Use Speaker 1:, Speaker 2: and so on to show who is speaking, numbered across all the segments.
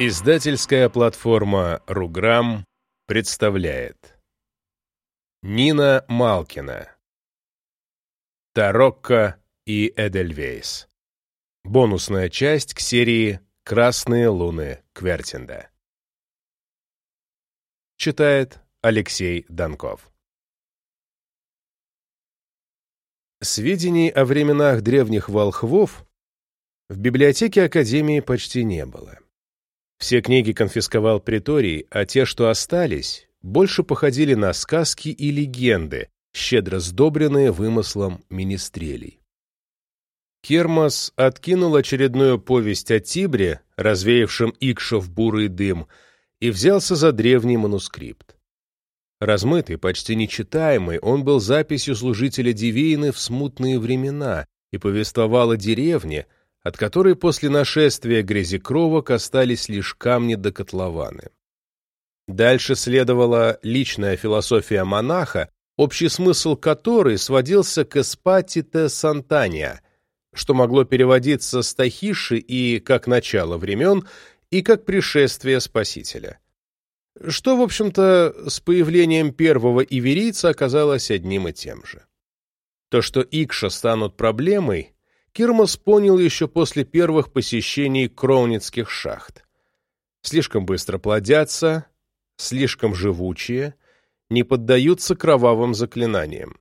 Speaker 1: Издательская платформа «Руграм» представляет. Нина Малкина. Тарокко и Эдельвейс. Бонусная часть к серии «Красные луны Квертинда» Читает Алексей Донков Сведений о временах древних волхвов в библиотеке Академии почти не было. Все книги конфисковал приторий, а те, что остались, больше походили на сказки и легенды, щедро сдобренные вымыслом министрелей. Кермас откинул очередную повесть о Тибре, развеявшем Икшов бурый дым, и взялся за древний манускрипт. Размытый, почти нечитаемый, он был записью служителя Дивейны в смутные времена и повествовал о деревне, от которой после нашествия грязекровок остались лишь камни до котлованы. Дальше следовала личная философия монаха, общий смысл которой сводился к эспатите сантания, что могло переводиться с тахиши и как начало времен, и как пришествие Спасителя. Что, в общем-то, с появлением первого иверийца оказалось одним и тем же. То, что Икша станут проблемой, Кирмас понял еще после первых посещений кроуницких шахт. Слишком быстро плодятся, слишком живучие, не поддаются кровавым заклинаниям.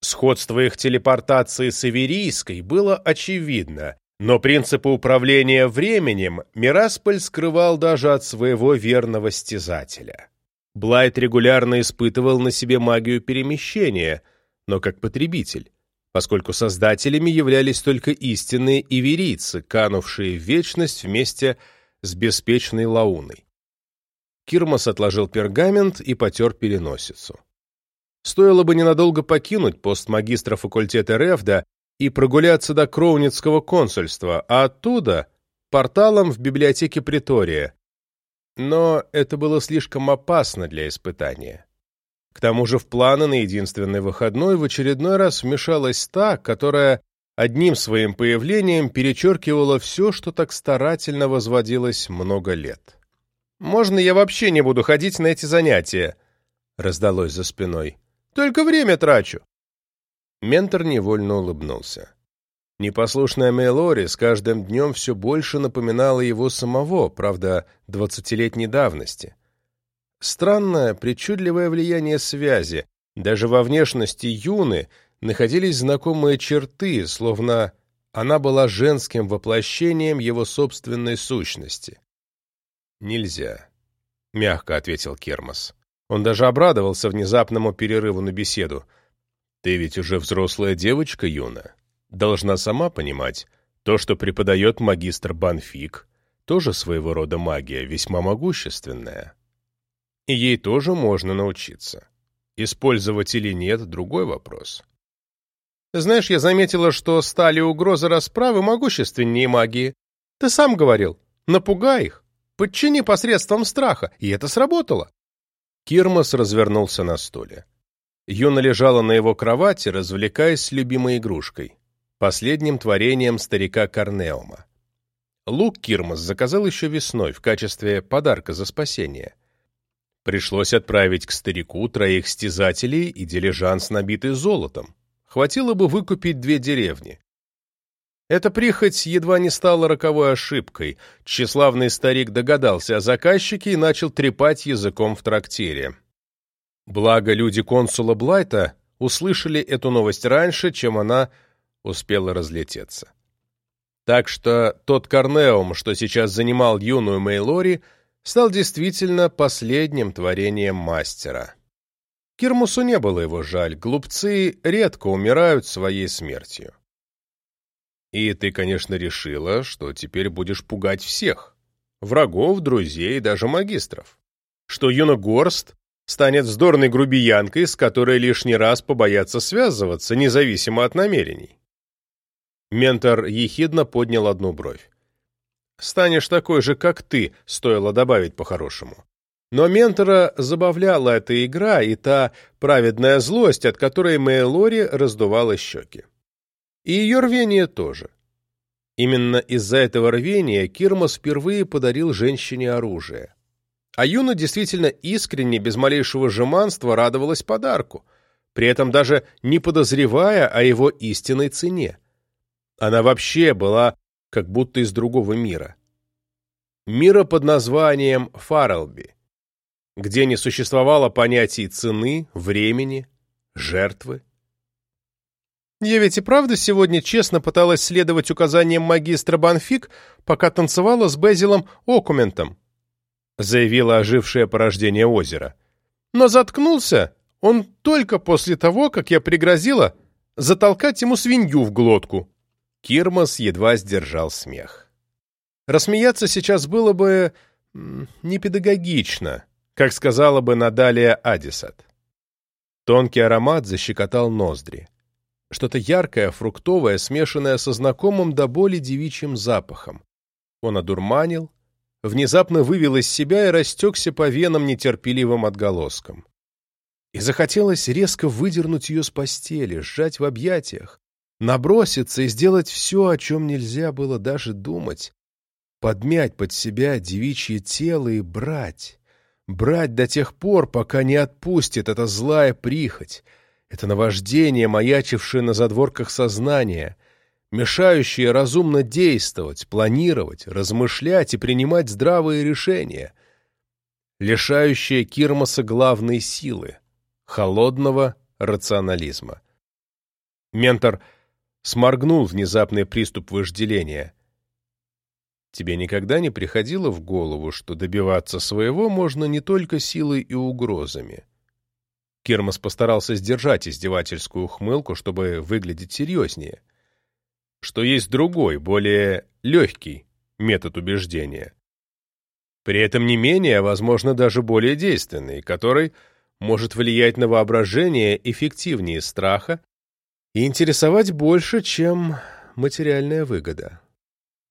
Speaker 1: Сходство их телепортации с Иверийской было очевидно, но принципы управления временем Мирасполь скрывал даже от своего верного стязателя. Блайт регулярно испытывал на себе магию перемещения, но как потребитель поскольку создателями являлись только истинные иверийцы, канувшие в вечность вместе с беспечной Лауной. Кирмас отложил пергамент и потер переносицу. Стоило бы ненадолго покинуть пост магистра факультета Ревда и прогуляться до Кроуницкого консульства, а оттуда — порталом в библиотеке Притория. Но это было слишком опасно для испытания. К тому же в планы на единственный выходной в очередной раз вмешалась та, которая одним своим появлением перечеркивала все, что так старательно возводилось много лет. «Можно я вообще не буду ходить на эти занятия?» — раздалось за спиной. «Только время трачу». Ментор невольно улыбнулся. Непослушная Мейлори с каждым днем все больше напоминала его самого, правда, двадцатилетней давности. Странное, причудливое влияние связи. Даже во внешности Юны находились знакомые черты, словно она была женским воплощением его собственной сущности. «Нельзя», — мягко ответил Кермас. Он даже обрадовался внезапному перерыву на беседу. «Ты ведь уже взрослая девочка, Юна. Должна сама понимать, то, что преподает магистр Банфик, тоже своего рода магия, весьма могущественная и ей тоже можно научиться. Использовать или нет – другой вопрос. Знаешь, я заметила, что стали угрозы расправы могущественнее магии. Ты сам говорил, напугай их, подчини посредством страха, и это сработало. Кирмас развернулся на стуле. Юна лежала на его кровати, развлекаясь с любимой игрушкой, последним творением старика Корнеума. Лук Кирмас заказал еще весной в качестве подарка за спасение. Пришлось отправить к старику троих стязателей и дилижанс, набитый золотом. Хватило бы выкупить две деревни. Эта прихоть едва не стала роковой ошибкой. Тщеславный старик догадался о заказчике и начал трепать языком в трактире. Благо, люди консула Блайта услышали эту новость раньше, чем она успела разлететься. Так что тот Корнеум, что сейчас занимал юную Мейлори, стал действительно последним творением мастера. Кирмусу не было его жаль, глупцы редко умирают своей смертью. И ты, конечно, решила, что теперь будешь пугать всех. Врагов, друзей, даже магистров. Что Юна Горст станет вздорной грубиянкой, с которой лишний раз побоятся связываться, независимо от намерений. Ментор ехидно поднял одну бровь. Станешь такой же, как ты, стоило добавить по-хорошему. Но ментора забавляла эта игра и та праведная злость, от которой Мэйлори раздувала щеки. И ее рвение тоже. Именно из-за этого рвения Кирмас впервые подарил женщине оружие. А Юна действительно искренне, без малейшего жеманства, радовалась подарку, при этом даже не подозревая о его истинной цене. Она вообще была как будто из другого мира. Мира под названием Фарлби, где не существовало понятий цены, времени, жертвы. Я ведь и правда сегодня честно пыталась следовать указаниям магистра Банфик, пока танцевала с Безилом Окументом, заявила ожившее порождение озера. Но заткнулся он только после того, как я пригрозила затолкать ему свинью в глотку. Кирмас едва сдержал смех. Рассмеяться сейчас было бы непедагогично, как сказала бы Надалия Адисат. Тонкий аромат защекотал ноздри. Что-то яркое, фруктовое, смешанное со знакомым до боли девичьим запахом. Он одурманил, внезапно вывел из себя и растекся по венам нетерпеливым отголоском. И захотелось резко выдернуть ее с постели, сжать в объятиях, наброситься и сделать все, о чем нельзя было даже думать, подмять под себя девичье тело и брать, брать до тех пор, пока не отпустит эта злая прихоть, это наваждение, маячившее на задворках сознания, мешающее разумно действовать, планировать, размышлять и принимать здравые решения, лишающее Кирмаса главной силы — холодного рационализма. Ментор сморгнул внезапный приступ вожделения. Тебе никогда не приходило в голову, что добиваться своего можно не только силой и угрозами — Кирмас постарался сдержать издевательскую ухмылку, чтобы выглядеть серьезнее. Что есть другой, более легкий метод убеждения. При этом не менее, а, возможно, даже более действенный, который может влиять на воображение эффективнее страха и интересовать больше, чем материальная выгода.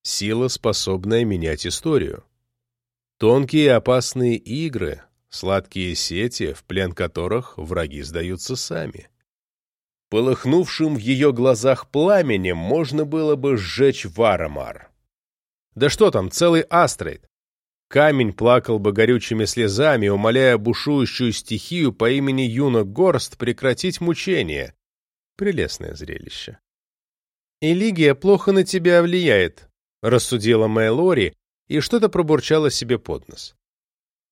Speaker 1: Сила, способная менять историю. Тонкие и опасные игры, сладкие сети, в плен которых враги сдаются сами. Полыхнувшим в ее глазах пламенем можно было бы сжечь Варамар. Да что там, целый астрейд. Камень плакал бы горючими слезами, умоляя бушующую стихию по имени Юна Горст прекратить мучение. Прелестное зрелище. «Элигия плохо на тебя влияет», — рассудила Мэлори и что-то пробурчала себе под нос.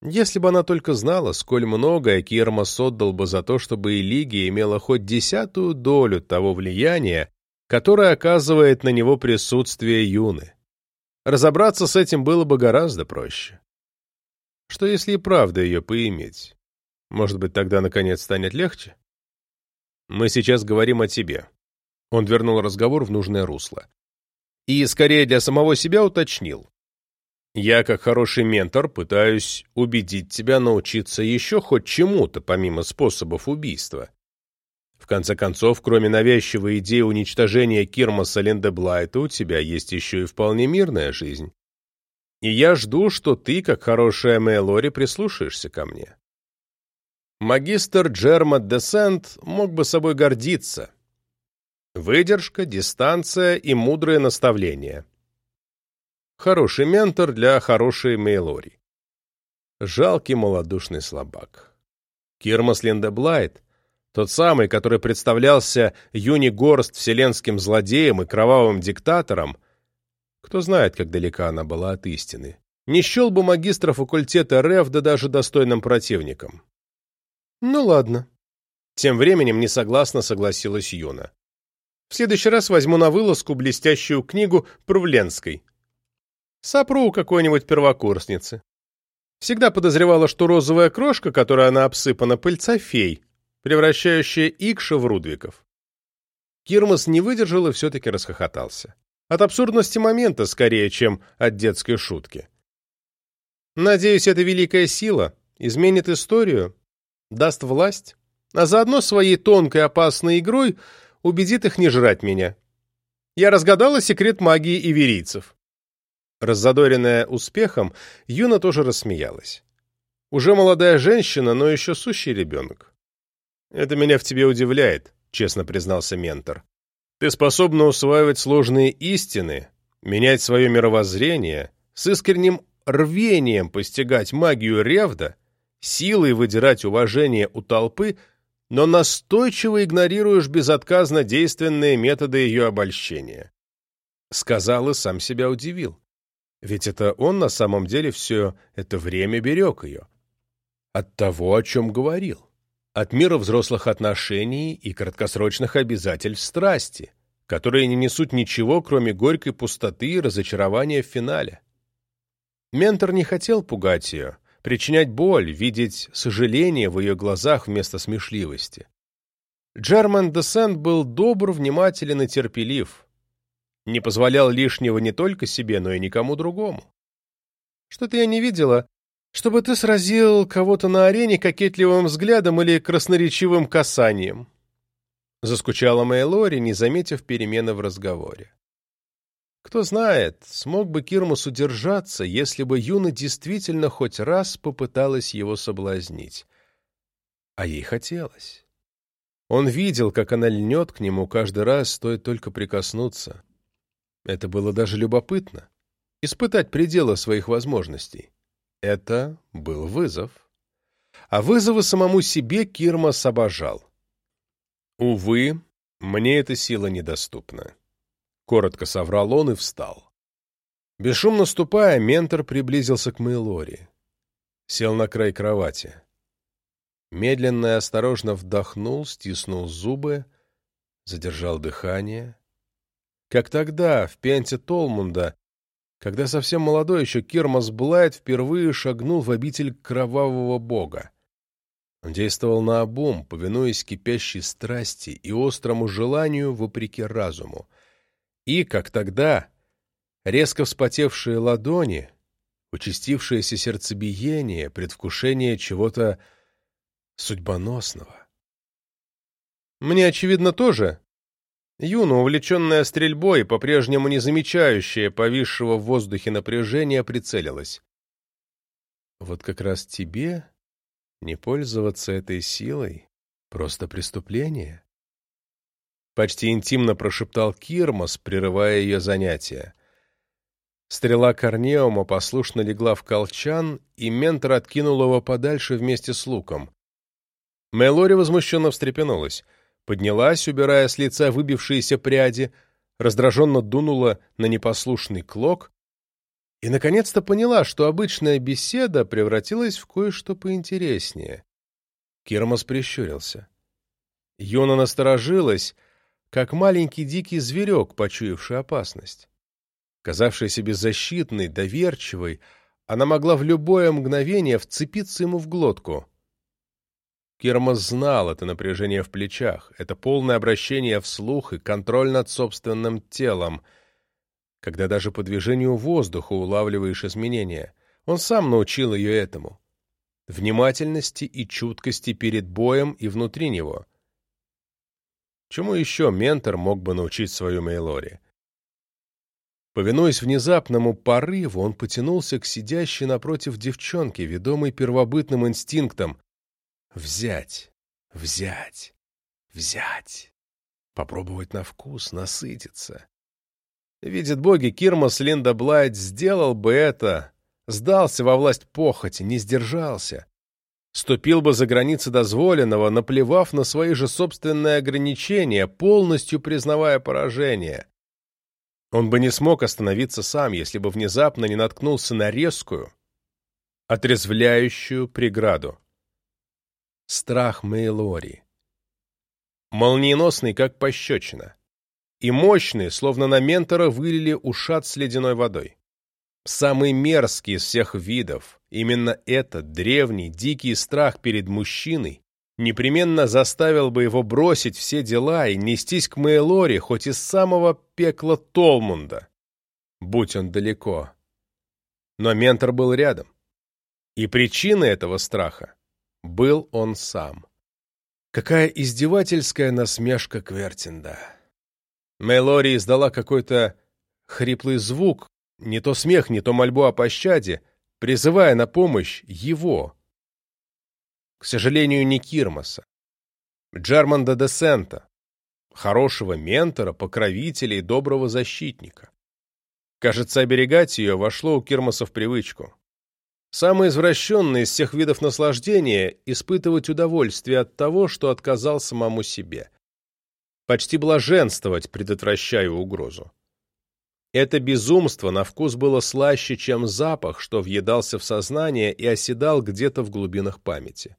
Speaker 1: Если бы она только знала, сколь многое Кирмас отдал бы за то, чтобы и Лигия имела хоть десятую долю того влияния, которое оказывает на него присутствие Юны. Разобраться с этим было бы гораздо проще. Что если и правда ее поиметь? Может быть, тогда наконец станет легче? Мы сейчас говорим о тебе. Он вернул разговор в нужное русло. И, скорее для самого себя, уточнил. Я, как хороший ментор, пытаюсь убедить тебя научиться еще хоть чему-то, помимо способов убийства. В конце концов, кроме навязчивой идеи уничтожения Кирмаса Линдеблайта, у тебя есть еще и вполне мирная жизнь. И я жду, что ты, как хорошая Мэлори, прислушаешься ко мне. Магистр Джермат Десент мог бы собой гордиться. Выдержка, дистанция и мудрое наставление — Хороший ментор для хорошей Мейлори. Жалкий малодушный слабак. Кирмас Линдеблайт, тот самый, который представлялся Юни Горст вселенским злодеем и кровавым диктатором, кто знает, как далека она была от истины, не счел бы магистра факультета РЭФ да даже достойным противником. Ну ладно. Тем временем несогласно согласилась Юна. В следующий раз возьму на вылазку блестящую книгу Прувленской, Сопру у какой-нибудь первокурсницы. Всегда подозревала, что розовая крошка, которой она обсыпана, пыльца фей, превращающая Икша в Рудвиков. Кирмас не выдержал и все-таки расхохотался. От абсурдности момента скорее, чем от детской шутки. Надеюсь, эта великая сила изменит историю, даст власть, а заодно своей тонкой опасной игрой убедит их не жрать меня. Я разгадала секрет магии иверийцев. Раззадоренная успехом, Юна тоже рассмеялась. «Уже молодая женщина, но еще сущий ребенок». «Это меня в тебе удивляет», — честно признался ментор. «Ты способна усваивать сложные истины менять свое мировоззрение, с искренним рвением постигать магию Ревда, силой выдирать уважение у толпы, но настойчиво игнорируешь безотказно действенные методы ее обольщения. Сказал и сам себя удивил. Ведь это он на самом деле все это время берег ее. От того, о чем говорил. От мира взрослых отношений и краткосрочных обязательств страсти, которые не несут ничего, кроме горькой пустоты и разочарования в финале. Ментор не хотел пугать ее, причинять боль, видеть сожаление в ее глазах вместо смешливости. Джерман де Сент был добр, внимателен и терпелив. Не позволял лишнего не только себе, но и никому другому. Что-то я не видела, чтобы ты сразил кого-то на арене кокетливым взглядом или красноречивым касанием. Заскучала Мэйлори, не заметив перемены в разговоре. Кто знает, смог бы Кирмус удержаться, если бы Юна действительно хоть раз попыталась его соблазнить. А ей хотелось. Он видел, как она льнет к нему каждый раз, стоит только прикоснуться. Это было даже любопытно. Испытать пределы своих возможностей. Это был вызов. А вызовы самому себе Кирмас обожал. Увы, мне эта сила недоступна. Коротко соврал он и встал. Бесшумно ступая, ментор приблизился к Мейлори. Сел на край кровати. Медленно и осторожно вдохнул, стиснул зубы, задержал дыхание. Как тогда, в пенте Толмунда, когда совсем молодой еще Кирмас Блайт впервые шагнул в обитель кровавого бога. Он действовал наобум, повинуясь кипящей страсти и острому желанию вопреки разуму. И, как тогда, резко вспотевшие ладони, участившееся сердцебиение, предвкушение чего-то судьбоносного. Мне, очевидно, тоже Юна, увлеченная стрельбой, по-прежнему не замечающая повисшего в воздухе напряжения, прицелилась. «Вот как раз тебе не пользоваться этой силой — просто преступление?» Почти интимно прошептал Кирмос, прерывая ее занятия. Стрела Корнеума послушно легла в колчан, и ментор откинул его подальше вместе с луком. Мелори возмущенно встрепенулась — поднялась, убирая с лица выбившиеся пряди, раздраженно дунула на непослушный клок и, наконец-то, поняла, что обычная беседа превратилась в кое-что поинтереснее. Кирмас прищурился. Йона насторожилась, как маленький дикий зверек, почуявший опасность. Казавшаяся беззащитной, доверчивой, она могла в любое мгновение вцепиться ему в глотку — Кирмас знал это напряжение в плечах, это полное обращение вслух и контроль над собственным телом, когда даже по движению воздуха улавливаешь изменения. Он сам научил ее этому. Внимательности и чуткости перед боем и внутри него. Чему еще ментор мог бы научить свою Мейлори? Повинуясь внезапному порыву, он потянулся к сидящей напротив девчонке, ведомой первобытным инстинктом, Взять, взять, взять. Попробовать на вкус, насытиться. Видит боги, Кирмас Линда Блайт сделал бы это, сдался во власть похоти, не сдержался. Ступил бы за границы дозволенного, наплевав на свои же собственные ограничения, полностью признавая поражение. Он бы не смог остановиться сам, если бы внезапно не наткнулся на резкую, отрезвляющую преграду страх Мейлори. Молниеносный, как пощечина. И мощный, словно на ментора вылили ушат с ледяной водой. Самый мерзкий из всех видов, именно этот древний, дикий страх перед мужчиной непременно заставил бы его бросить все дела и нестись к Мейлори хоть из самого пекла Толмунда, будь он далеко. Но ментор был рядом. И причина этого страха был он сам. Какая издевательская насмешка Квертинда. Мелори издала какой-то хриплый звук, не то смех, не то мольбу о пощаде, призывая на помощь его. К сожалению, не Кирмаса. Джерманда де Сента, хорошего ментора, покровителя и доброго защитника. Кажется, оберегать ее вошло у Кирмоса в привычку. Самое извращенное из всех видов наслаждения — испытывать удовольствие от того, что отказал самому себе. Почти блаженствовать, предотвращая угрозу. Это безумство на вкус было слаще, чем запах, что въедался в сознание и оседал где-то в глубинах памяти.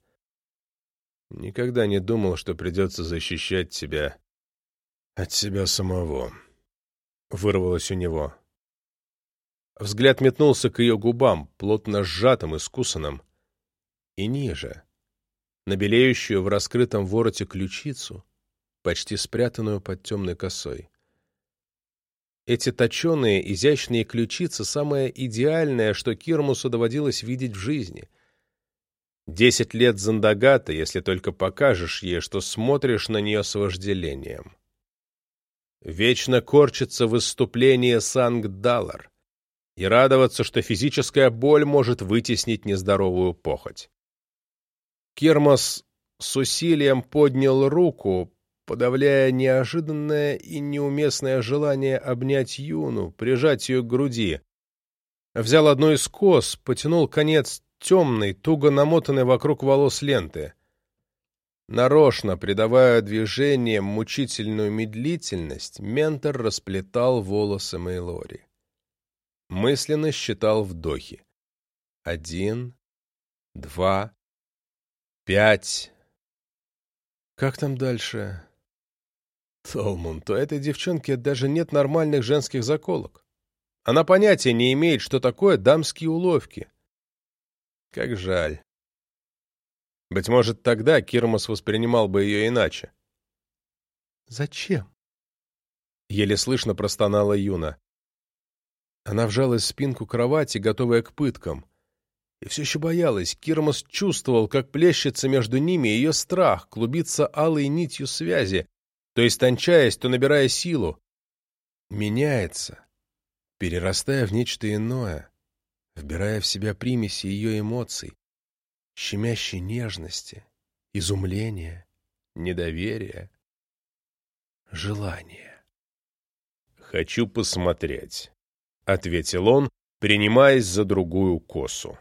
Speaker 1: Никогда не думал, что придется защищать тебя от себя самого. Вырвалось у него. Взгляд метнулся к ее губам, плотно сжатым и скусанным, и ниже, на белеющую в раскрытом вороте ключицу, почти спрятанную под темной косой. Эти точеные, изящные ключицы — самое идеальное, что Кирмусу доводилось видеть в жизни. Десять лет Зандагата, если только покажешь ей, что смотришь на нее с вожделением. Вечно корчится выступление Санг-Даллар и радоваться, что физическая боль может вытеснить нездоровую похоть. Кирмос с усилием поднял руку, подавляя неожиданное и неуместное желание обнять Юну, прижать ее к груди. Взял одну из кос, потянул конец темной, туго намотанной вокруг волос ленты. Нарочно, придавая движениям мучительную медлительность, ментор расплетал волосы Мейлори. Мысленно считал вдохи. Один, два, пять. Как там дальше? Толмунд, у этой девчонки даже нет нормальных женских заколок. Она понятия не имеет, что такое дамские уловки. Как жаль. Быть может, тогда Кирмас воспринимал бы ее иначе. «Зачем?» Еле слышно простонала Юна. Она вжалась в спинку кровати, готовая к пыткам. И все еще боялась. Кирмос чувствовал, как плещется между ними ее страх, клубится алой нитью связи, то истончаясь, то набирая силу. Меняется, перерастая в нечто иное, вбирая в себя примеси ее эмоций, щемящей нежности, изумления, недоверия, желания. «Хочу посмотреть», — ответил он, принимаясь за другую косу.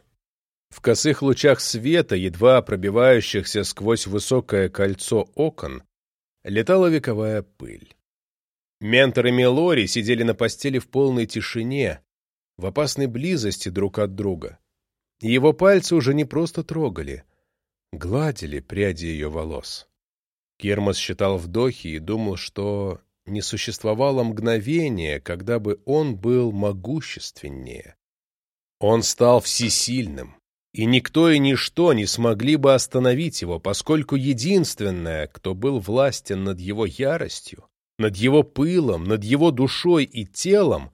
Speaker 1: В косых лучах света, едва пробивающихся сквозь высокое кольцо окон, летала вековая пыль. Ментор и Мелори сидели на постели в полной тишине, в опасной близости друг от друга. Его пальцы уже не просто трогали, гладили пряди ее волос. Кермас считал вдохи и думал, что не существовало мгновения, когда бы он был могущественнее. Он стал всесильным, и никто и ничто не смогли бы остановить его, поскольку единственное, кто был властен над его яростью, над его пылом, над его душой и телом,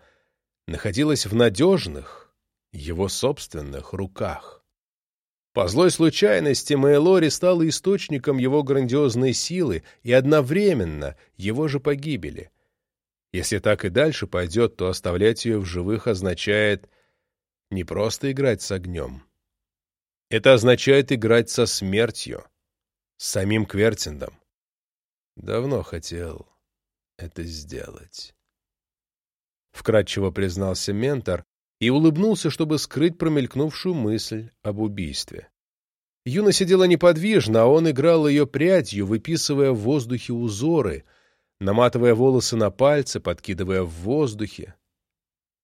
Speaker 1: находилось в надежных, его собственных руках. По злой случайности Мэйлори стала источником его грандиозной силы и одновременно его же погибели. Если так и дальше пойдет, то оставлять ее в живых означает не просто играть с огнем. Это означает играть со смертью, с самим Квертиндом. Давно хотел это сделать. Вкратчиво признался ментор, и улыбнулся, чтобы скрыть промелькнувшую мысль об убийстве. Юна сидела неподвижно, а он играл ее прядью, выписывая в воздухе узоры, наматывая волосы на пальцы, подкидывая в воздухе.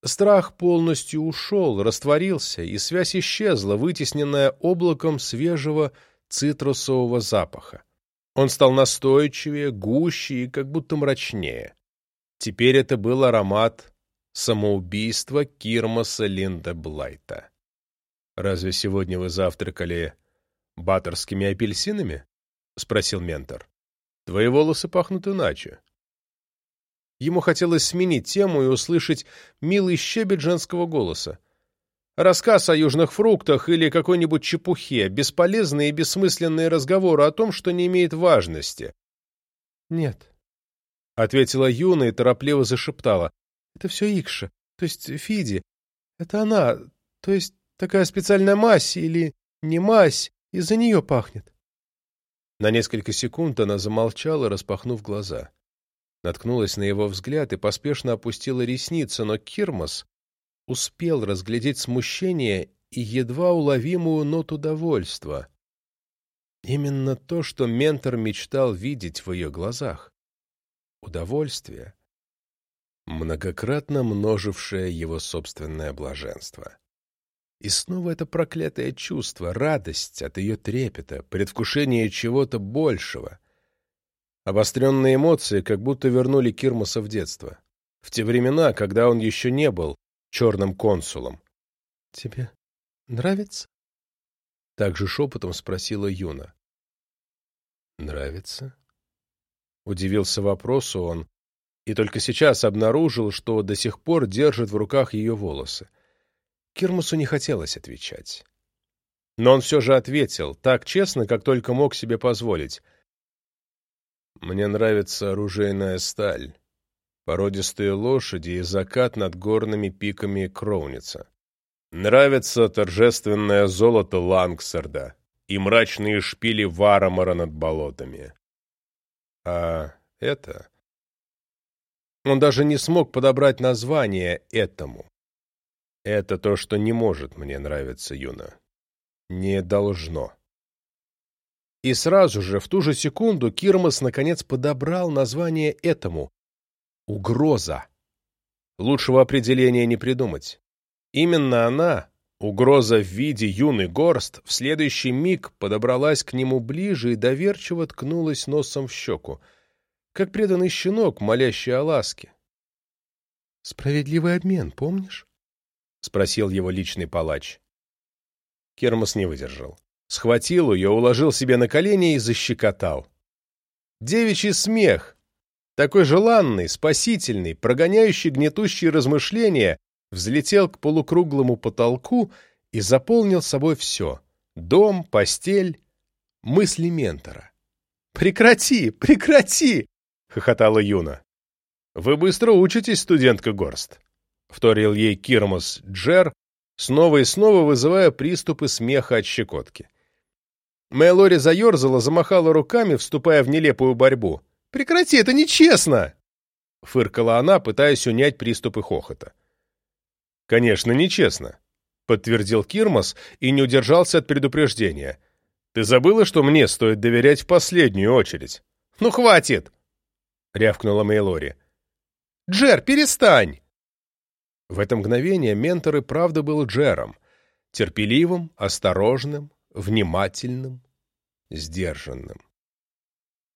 Speaker 1: Страх полностью ушел, растворился, и связь исчезла, вытесненная облаком свежего цитрусового запаха. Он стал настойчивее, гуще и как будто мрачнее. Теперь это был аромат самоубийство Кирмаса Линдеблайта. «Разве сегодня вы завтракали баттерскими апельсинами?» — спросил ментор. «Твои волосы пахнут иначе». Ему хотелось сменить тему и услышать милый щебет женского голоса. Рассказ о южных фруктах или какой-нибудь чепухе, бесполезные и бессмысленные разговоры о том, что не имеет важности. «Нет», — ответила Юна и торопливо зашептала. Это все Икша, то есть Фиди. Это она, то есть такая специальная мазь или не мазь, из-за нее пахнет. На несколько секунд она замолчала, распахнув глаза. Наткнулась на его взгляд и поспешно опустила ресницы, но Кирмос успел разглядеть смущение и едва уловимую ноту довольства. Именно то, что ментор мечтал видеть в ее глазах. Удовольствие, многократно множившее его собственное блаженство. И снова это проклятое чувство, радость от ее трепета, предвкушение чего-то большего. Обостренные эмоции как будто вернули Кирмаса в детство. В те времена, когда он еще не был черным консулом. — Тебе нравится? — также шепотом спросила Юна. — Нравится? Удивился вопросу он, и только сейчас обнаружил, что до сих пор держит в руках ее волосы. Кирмусу не хотелось отвечать. Но он все же ответил, так честно, как только мог себе позволить. «Мне нравится оружейная сталь, породистые лошади и закат над горными пиками Кроуница. Нравится торжественное золото Лангсарда и мрачные шпили Варамора над болотами. А это... Он даже не смог подобрать название этому. Это то, что не может мне нравиться, Юна. Не должно. И сразу же, в ту же секунду, Кирмас наконец подобрал название этому. Угроза. Лучшего определения не придумать. Именно она, угроза в виде юный горст, в следующий миг подобралась к нему ближе и доверчиво ткнулась носом в щеку, как преданный щенок, молящий о ласке. «Справедливый обмен, помнишь?» — спросил его личный палач. Кермас не выдержал. Схватил ее, уложил себе на колени и защекотал. Девичий смех, такой желанный, спасительный, прогоняющий гнетущие размышления, взлетел к полукруглому потолку и заполнил собой все — дом, постель, мысли ментора. «Прекрати! Прекрати!» — хохотала Юна. «Вы быстро учитесь, студентка Горст», — вторил ей Кирмос Джер, снова и снова вызывая приступы смеха от щекотки. Мэлори заерзала, замахала руками, вступая в нелепую борьбу. «Прекрати, это нечестно!» — фыркала она, пытаясь унять приступы хохота. «Конечно, нечестно», — подтвердил Кирмос и не удержался от предупреждения. «Ты забыла, что мне стоит доверять в последнюю очередь?» «Ну, хватит!» — рявкнула Мейлори. «Джер, перестань!» В это мгновение ментор и правда был Джером, терпеливым, осторожным, внимательным, сдержанным.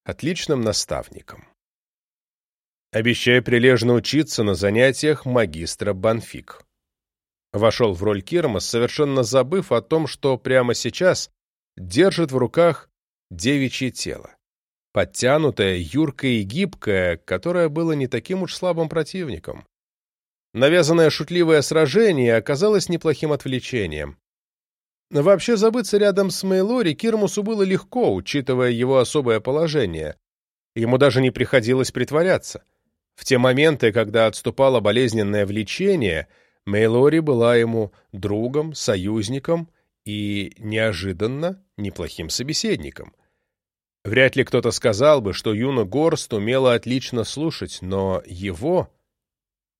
Speaker 1: Отличным наставником. Обещая прилежно учиться на занятиях магистра Банфик вошел в роль Кирмас, совершенно забыв о том, что прямо сейчас держит в руках девичье тело. Подтянутое, юркое и гибкое, которое было не таким уж слабым противником. Навязанное шутливое сражение оказалось неплохим отвлечением. Вообще забыться рядом с Мейлори Кирмусу было легко, учитывая его особое положение. Ему даже не приходилось притворяться. В те моменты, когда отступало болезненное влечение — Мейлори была ему другом, союзником и, неожиданно, неплохим собеседником. Вряд ли кто-то сказал бы, что Юна Горст умела отлично слушать, но его,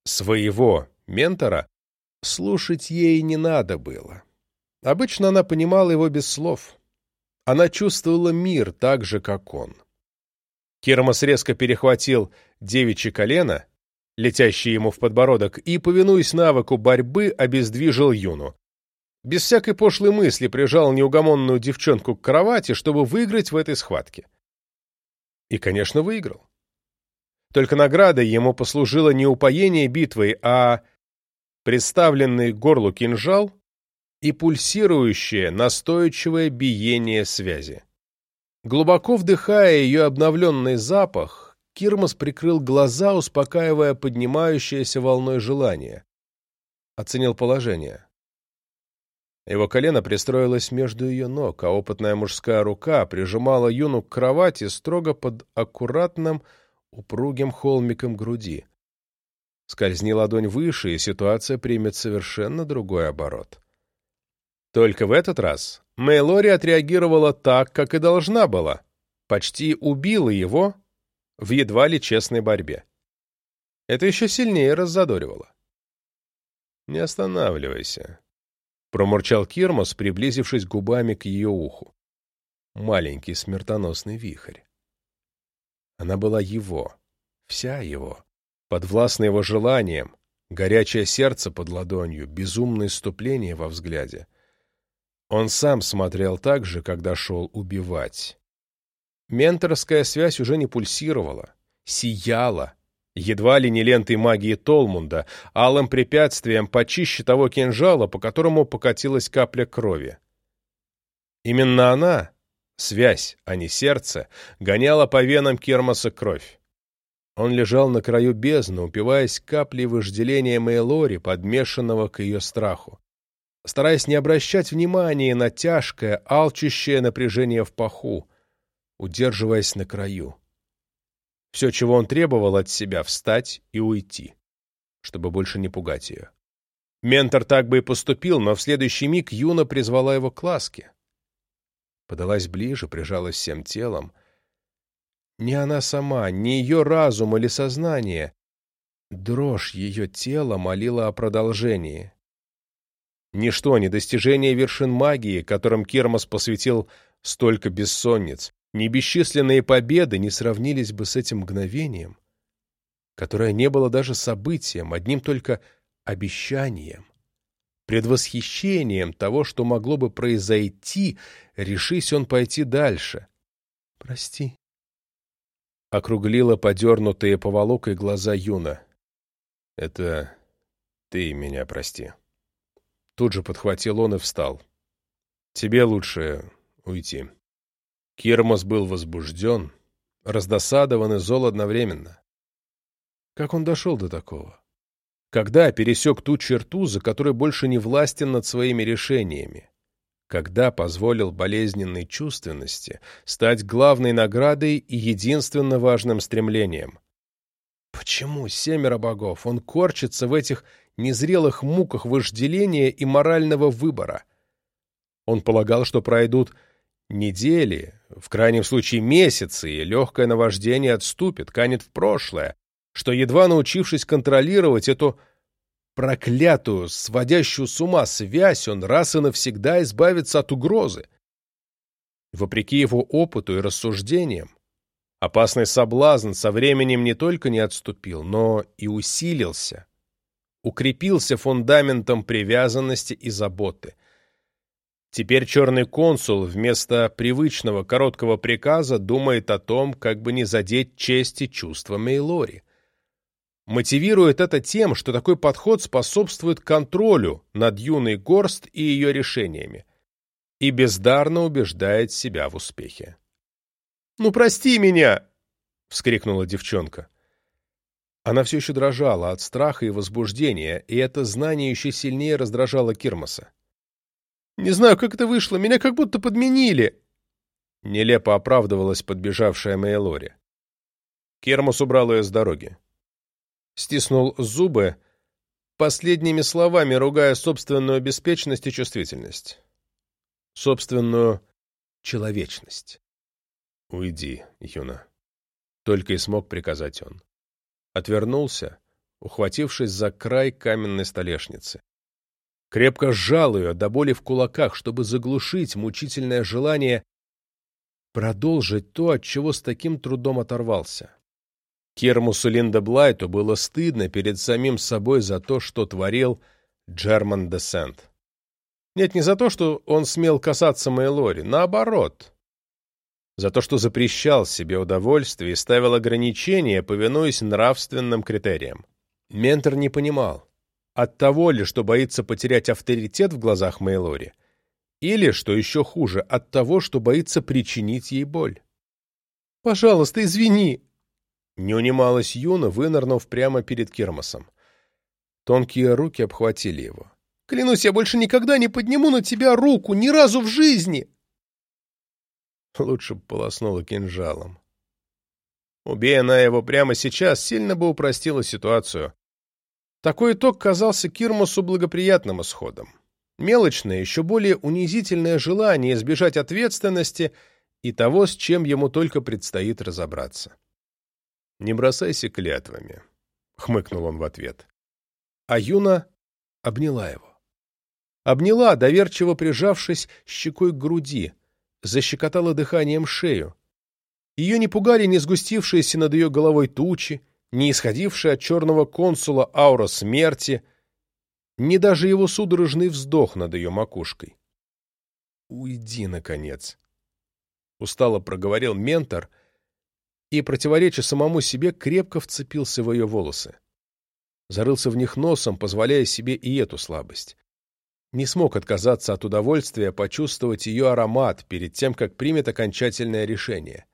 Speaker 1: своего ментора, слушать ей не надо было. Обычно она понимала его без слов. Она чувствовала мир так же, как он. Кермас резко перехватил девичье колено — летящий ему в подбородок, и, повинуясь навыку борьбы, обездвижил Юну. Без всякой пошлой мысли прижал неугомонную девчонку к кровати, чтобы выиграть в этой схватке. И, конечно, выиграл. Только наградой ему послужило не упоение битвой, а представленный горлу кинжал и пульсирующее, настойчивое биение связи. Глубоко вдыхая ее обновленный запах, Кирмас прикрыл глаза, успокаивая поднимающееся волной желание. Оценил положение. Его колено пристроилось между ее ног, а опытная мужская рука прижимала Юну к кровати строго под аккуратным, упругим холмиком груди. Скользни ладонь выше, и ситуация примет совершенно другой оборот. Только в этот раз Мейлори отреагировала так, как и должна была. Почти убила его, в едва ли честной борьбе. Это еще сильнее раззадоривало. Не останавливайся, — промурчал Кирмос, приблизившись губами к ее уху. Маленький смертоносный вихрь. Она была его, вся его, подвластна его желаниям, горячее сердце под ладонью, безумное иступление во взгляде. Он сам смотрел так же, когда шел убивать. Менторская связь уже не пульсировала, сияла, едва ли не лентой магии Толмунда, алым препятствием почище того кинжала, по которому покатилась капля крови. Именно она, связь, а не сердце, гоняла по венам Кермаса кровь. Он лежал на краю бездны, упиваясь каплей вожделения Мейлори, подмешанного к ее страху, стараясь не обращать внимания на тяжкое, алчущее напряжение в паху, удерживаясь на краю. Все, чего он требовал от себя, встать и уйти, чтобы больше не пугать ее. Ментор так бы и поступил, но в следующий миг Юна призвала его к ласке. Подалась ближе, прижалась всем телом. Не она сама, не ее разум или сознание. Дрожь ее тела молила о продолжении. Ничто, не достижение вершин магии, которым Кермас посвятил столько бессонниц, ни бесчисленные победы не сравнились бы с этим мгновением, которое не было даже событием, одним только обещанием, предвосхищением того, что могло бы произойти, решись он пойти дальше. «Прости», — округлила подернутые поволокой глаза Юна. «Это ты меня прости». Тут же подхватил он и встал. «Тебе лучше уйти». Кирмос был возбужден, раздосадован и зол одновременно. Как он дошел до такого? Когда пересек ту черту, за которой больше не властен над своими решениями? Когда позволил болезненной чувственности стать главной наградой и единственно важным стремлением? Почему семеро богов он корчится в этих незрелых муках вожделения и морального выбора? Он полагал, что пройдут недели, в крайнем случае месяцы, и легкое наваждение отступит, канет в прошлое, что, едва научившись контролировать эту проклятую, сводящую с ума связь, он раз и навсегда избавится от угрозы. Вопреки его опыту и рассуждениям, опасный соблазн со временем не только не отступил, но и усилился, укрепился фундаментом привязанности и заботы — Теперь черный консул вместо привычного короткого приказа думает о том, как бы не задеть честь и чувства Мейлори. Мотивирует это тем, что такой подход способствует контролю над юной Горст и ее решениями. И бездарно убеждает себя в успехе. «Ну, прости меня!» — вскрикнула девчонка. Она все еще дрожала от страха и возбуждения, и это знание еще сильнее раздражало Кирмаса. Не знаю, как это вышло, меня как будто подменили!» Нелепо оправдывалась подбежавшая Мейлори. Кермус убрал ее с дороги. Стиснул зубы, последними словами ругая собственную беспечность и чувствительность. Собственную человечность. «Уйди, Юна», — только и смог приказать он. Отвернулся, ухватившись за край каменной столешницы крепко сжал ее до боли в кулаках, чтобы заглушить мучительное желание продолжить то, от чего с таким трудом оторвался. Кермусу Линдеблайту было стыдно перед самим собой за то, что творил Джерман Десент. Нет, не за то, что он смел касаться Мейлори, наоборот. За то, что запрещал себе удовольствие и ставил ограничения, повинуясь нравственным критериям. Ментор не понимал. От того ли, что боится потерять авторитет в глазах Мейлори, или, что еще хуже, от того, что боится причинить ей боль. «Пожалуйста, извини!» Не унималась Юна, вынырнув прямо перед Кермосом. Тонкие руки обхватили его. «Клянусь, я больше никогда не подниму на тебя руку, ни разу в жизни!» Лучше бы полоснула кинжалом. Убей она его прямо сейчас, сильно бы упростила ситуацию. Такой итог казался Кирмосу благоприятным исходом. Мелочное, еще более унизительное желание избежать ответственности и того, с чем ему только предстоит разобраться. «Не бросайся клятвами», — хмыкнул он в ответ. А Юна обняла его. Обняла, доверчиво прижавшись щекой к груди, защекотала дыханием шею. Ее не пугали ни сгустившиеся над ее головой тучи, ни исходившая от черного консула аура смерти, ни даже его судорожный вздох над ее макушкой. «Уйди, наконец!» — устало проговорил ментор и, противореча самому себе, крепко вцепился в ее волосы. Зарылся в них носом, позволяя себе и эту слабость. Не смог отказаться от удовольствия почувствовать ее аромат перед тем, как примет окончательное решение.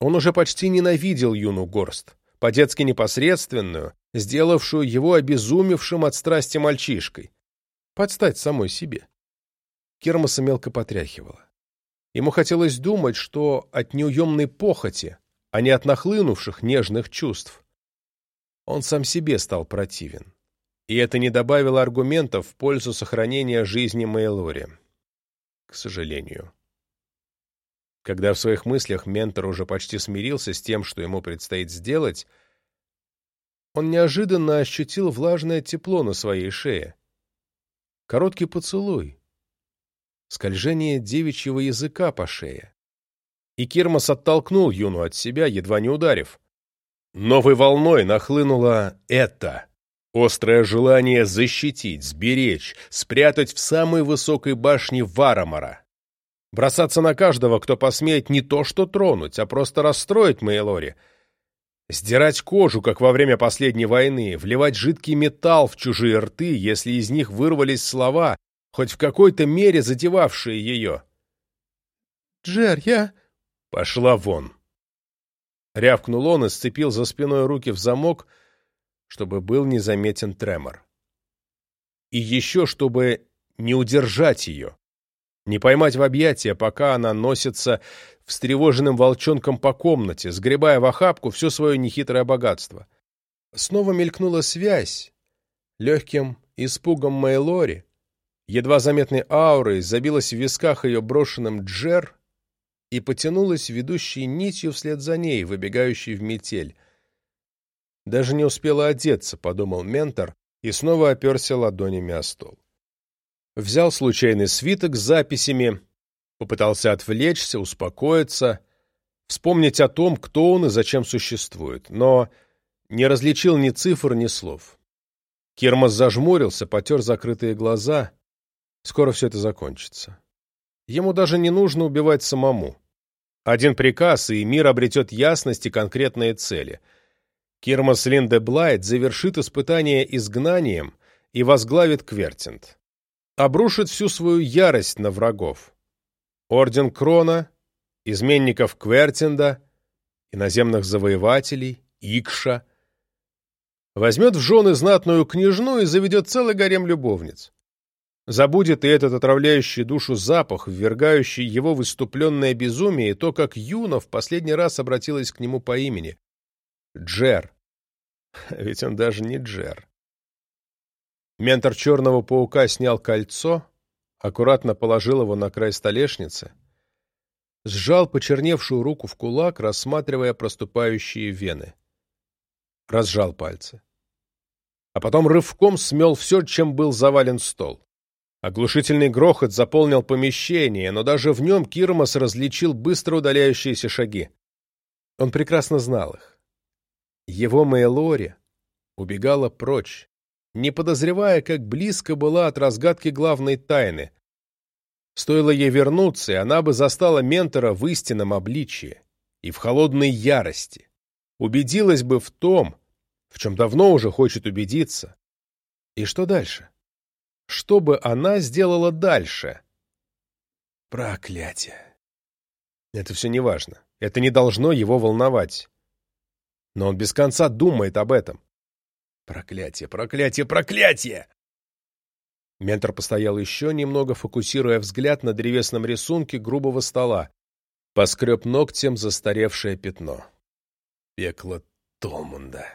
Speaker 1: Он уже почти ненавидел юну горст по-детски непосредственную, сделавшую его обезумевшим от страсти мальчишкой. Подстать самой себе. Кермаса мелко потряхивала. Ему хотелось думать, что от неуемной похоти, а не от нахлынувших нежных чувств. Он сам себе стал противен. И это не добавило аргументов в пользу сохранения жизни Мейлори. К сожалению. Когда в своих мыслях ментор уже почти смирился с тем, что ему предстоит сделать, он неожиданно ощутил влажное тепло на своей шее. Короткий поцелуй. Скольжение девичьего языка по шее. И Кирмас оттолкнул Юну от себя, едва не ударив. Новой волной нахлынуло это. Острое желание защитить, сберечь, спрятать в самой высокой башне Варамара. Бросаться на каждого, кто посмеет не то что тронуть, а просто расстроить Мейлори. Сдирать кожу, как во время последней войны, вливать жидкий металл в чужие рты, если из них вырвались слова, хоть в какой-то мере задевавшие ее. «Джер, я...» «Пошла вон!» Рявкнул он и сцепил за спиной руки в замок, чтобы был незаметен тремор. И еще, чтобы не удержать ее не поймать в объятия, пока она носится встревоженным волчонком по комнате, сгребая в охапку все свое нехитрое богатство. Снова мелькнула связь. Легким испугом Мейлори, едва заметной аурой, забилась в висках ее брошенным джер и потянулась ведущей нитью вслед за ней, выбегающей в метель. Даже не успела одеться, подумал ментор, и снова оперся ладонями о стол взял случайный свиток с записями, попытался отвлечься, успокоиться, вспомнить о том, кто он и зачем существует, но не различил ни цифр, ни слов. Кермас зажмурился, потер закрытые глаза. Скоро все это закончится. Ему даже не нужно убивать самому. Один приказ, и мир обретет ясность и конкретные цели. Кирмас Линде Блайт завершит испытание изгнанием и возглавит Квертинт обрушит всю свою ярость на врагов. Орден Крона, изменников Квертинда, иноземных завоевателей, Икша. Возьмет в жены знатную княжну и заведет целый гарем любовниц. Забудет и этот отравляющий душу запах, ввергающий его выступленное безумие, и то, как Юна в последний раз обратилась к нему по имени. Джер. Ведь он даже не Джер. Ментор черного паука снял кольцо, аккуратно положил его на край столешницы, сжал почерневшую руку в кулак, рассматривая проступающие вены. Разжал пальцы. А потом рывком смел все, чем был завален стол. Оглушительный грохот заполнил помещение, но даже в нем Кирмас различил быстро удаляющиеся шаги. Он прекрасно знал их. Его Мейлори убегала прочь, не подозревая, как близко была от разгадки главной тайны. Стоило ей вернуться, и она бы застала ментора в истинном обличии и в холодной ярости. Убедилась бы в том, в чем давно уже хочет убедиться. И что дальше? Что бы она сделала дальше? Проклятие. Это все не важно. Это не должно его волновать. Но он без конца думает об этом. Проклятие, проклятие, проклятие! Ментор постоял еще немного, фокусируя взгляд на древесном рисунке грубого стола. Поскреб ногтем застаревшее пятно. Пекло Толмунда.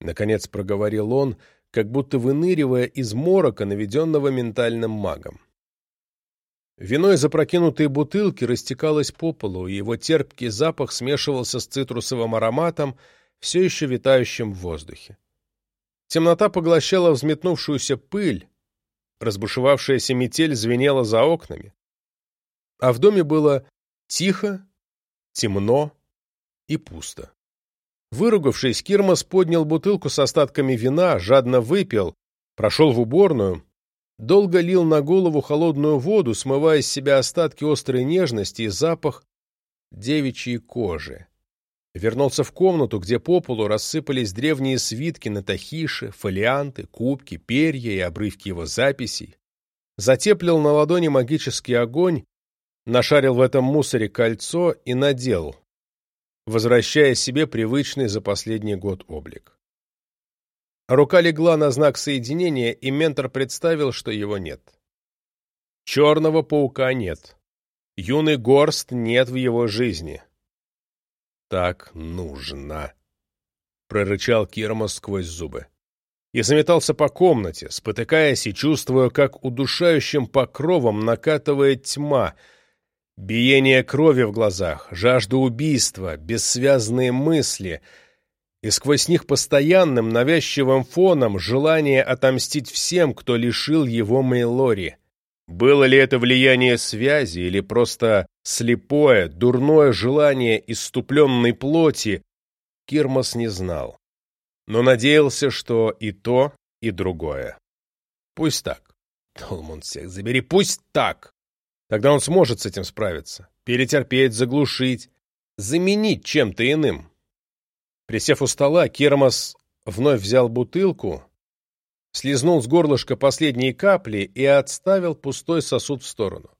Speaker 1: Наконец проговорил он, как будто выныривая из морока, наведенного ментальным магом. Вино из опрокинутой бутылки растекалось по полу, и его терпкий запах смешивался с цитрусовым ароматом, все еще витающим в воздухе. Темнота поглощала взметнувшуюся пыль, разбушевавшаяся метель звенела за окнами. А в доме было тихо, темно и пусто. Выругавшись, Кирмас поднял бутылку с остатками вина, жадно выпил, прошел в уборную, долго лил на голову холодную воду, смывая с себя остатки острой нежности и запах девичьей кожи. Вернулся в комнату, где по полу рассыпались древние свитки на тахиши, фолианты, кубки, перья и обрывки его записей. Затеплил на ладони магический огонь, нашарил в этом мусоре кольцо и надел, возвращая себе привычный за последний год облик. Рука легла на знак соединения, и ментор представил, что его нет. Черного паука нет. Юный горст нет в его жизни так нужно!» — прорычал Кирмос сквозь зубы. И заметался по комнате, спотыкаясь и чувствуя, как удушающим покровом накатывает тьма, биение крови в глазах, жажда убийства, бессвязные мысли — и сквозь них постоянным навязчивым фоном желание отомстить всем, кто лишил его Мейлори. Было ли это влияние связи или просто слепое, дурное желание иступленной плоти, Кирмос не знал. Но надеялся, что и то, и другое. Пусть так. Толмун всех забери, пусть так. Тогда он сможет с этим справиться. Перетерпеть, заглушить, заменить чем-то иным. Присев у стола, Кирмос вновь взял бутылку, слезнул с горлышка последние капли и отставил пустой сосуд в сторону.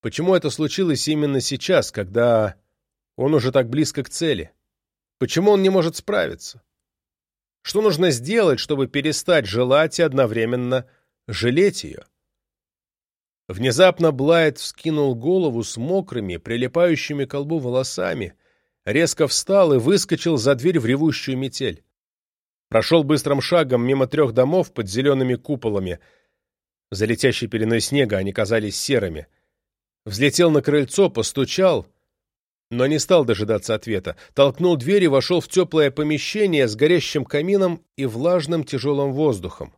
Speaker 1: Почему это случилось именно сейчас, когда он уже так близко к цели? Почему он не может справиться? Что нужно сделать, чтобы перестать желать и одновременно жалеть ее? Внезапно Блайт вскинул голову с мокрыми, прилипающими к колбу волосами, резко встал и выскочил за дверь в ревущую метель. Прошел быстрым шагом мимо трех домов под зелеными куполами. За летящей пеленой снега они казались серыми. Взлетел на крыльцо, постучал, но не стал дожидаться ответа. Толкнул дверь и вошел в теплое помещение с горящим камином и влажным тяжелым воздухом.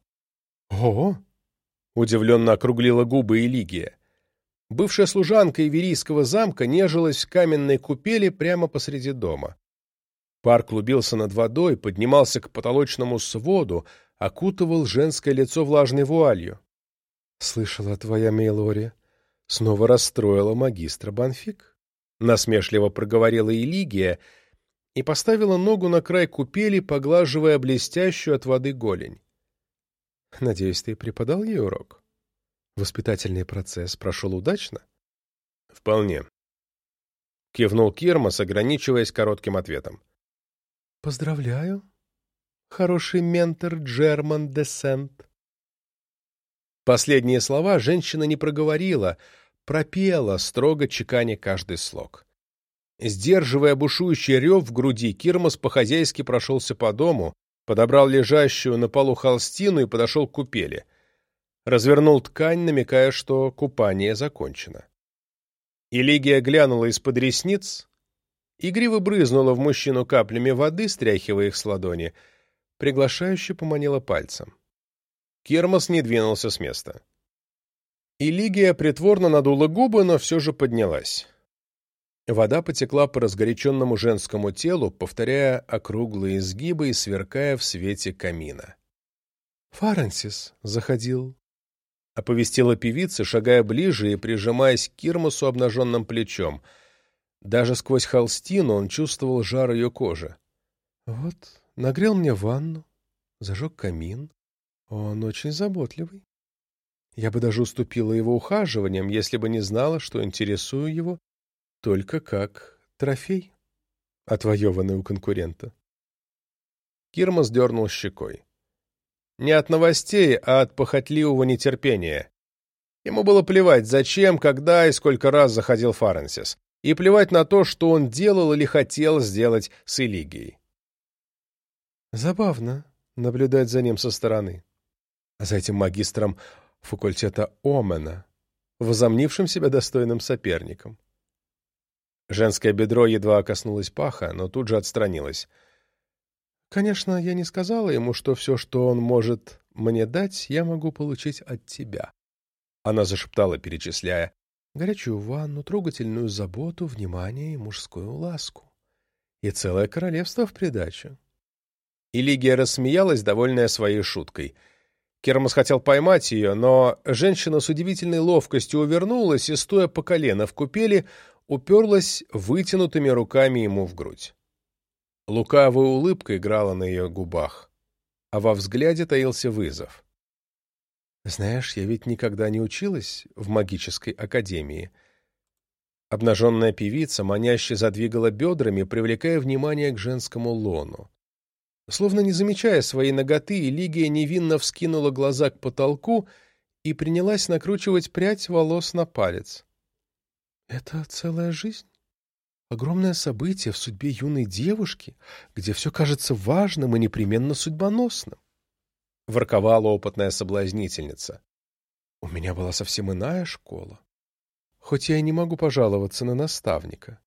Speaker 1: «Ого!» — удивленно округлила губы Элигия. Бывшая служанка Иверийского замка нежилась в каменной купели прямо посреди дома. Пар клубился над водой, поднимался к потолочному своду, окутывал женское лицо влажной вуалью. — Слышала твоя Мейлори. Снова расстроила магистра Банфик. Насмешливо проговорила Элигия и поставила ногу на край купели, поглаживая блестящую от воды голень. — Надеюсь, ты преподал ей урок? Воспитательный процесс прошел удачно? — Вполне. — кивнул Кирмас, ограничиваясь коротким ответом. Поздравляю, хороший ментор Джерман Десент. Последние слова женщина не проговорила, пропела, строго чеканя каждый слог. Сдерживая бушующий рев в груди, Кирмас по-хозяйски прошелся по дому, подобрал лежащую на полу холстину и подошел к купели. Развернул ткань, намекая, что купание закончено. Илигия глянула из-под ресниц, Игриво брызнула в мужчину каплями воды, стряхивая их с ладони. Приглашающе поманила пальцем. Кермос не двинулся с места. И Лигия притворно надула губы, но все же поднялась. Вода потекла по разгоряченному женскому телу, повторяя округлые изгибы и сверкая в свете камина. «Фаренсис заходил», — оповестила певица, шагая ближе и прижимаясь к Кирмосу обнаженным плечом — даже сквозь холстину он чувствовал жар ее кожи. Вот, нагрел мне ванну, зажег камин. Он очень заботливый. Я бы даже уступила его ухаживаниям, если бы не знала, что интересую его только как трофей, отвоеванный у конкурента. Кирмас дернул щекой. Не от новостей, а от похотливого нетерпения. Ему было плевать, зачем, когда и сколько раз заходил Фаренсис и плевать на то, что он делал или хотел сделать с Элигией. Забавно наблюдать за ним со стороны. За этим магистром факультета Омена, возомнившим себя достойным соперником. Женское бедро едва коснулось паха, но тут же отстранилось. Конечно, я не сказала ему, что все, что он может мне дать, я могу получить от тебя. Она зашептала, перечисляя. Горячую ванну, трогательную заботу, внимание и мужскую ласку. И целое королевство в придачу. И Лигия рассмеялась, довольная своей шуткой. Кермас хотел поймать ее, но женщина с удивительной ловкостью увернулась и, стоя по колено в купели, уперлась вытянутыми руками ему в грудь. Лукавая улыбка играла на ее губах, а во взгляде таился вызов. «Знаешь, я ведь никогда не училась в магической академии». Обнаженная певица маняще задвигала бедрами, привлекая внимание к женскому лону. Словно не замечая своей ноготы, Лигия невинно вскинула глаза к потолку и принялась накручивать прядь волос на палец. «Это целая жизнь?» Огромное событие в судьбе юной девушки, где все кажется важным и непременно судьбоносным. Ворковала опытная соблазнительница. У меня была совсем иная школа. Хоть я и не могу пожаловаться на наставника.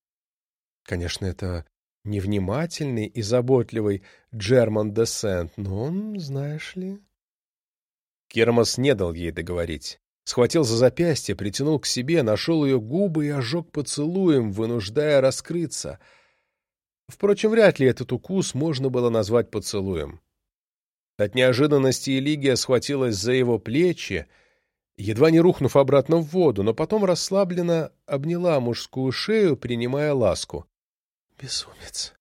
Speaker 1: Конечно, это невнимательный и заботливый Джерман де Сент, но он, знаешь ли... Кермас не дал ей договорить. Схватил за запястье, притянул к себе, нашел ее губы и ожег поцелуем, вынуждая раскрыться. Впрочем, вряд ли этот укус можно было назвать поцелуем. От неожиданности Элигия схватилась за его плечи, едва не рухнув обратно в воду, но потом расслабленно обняла мужскую шею, принимая ласку. «Безумец!»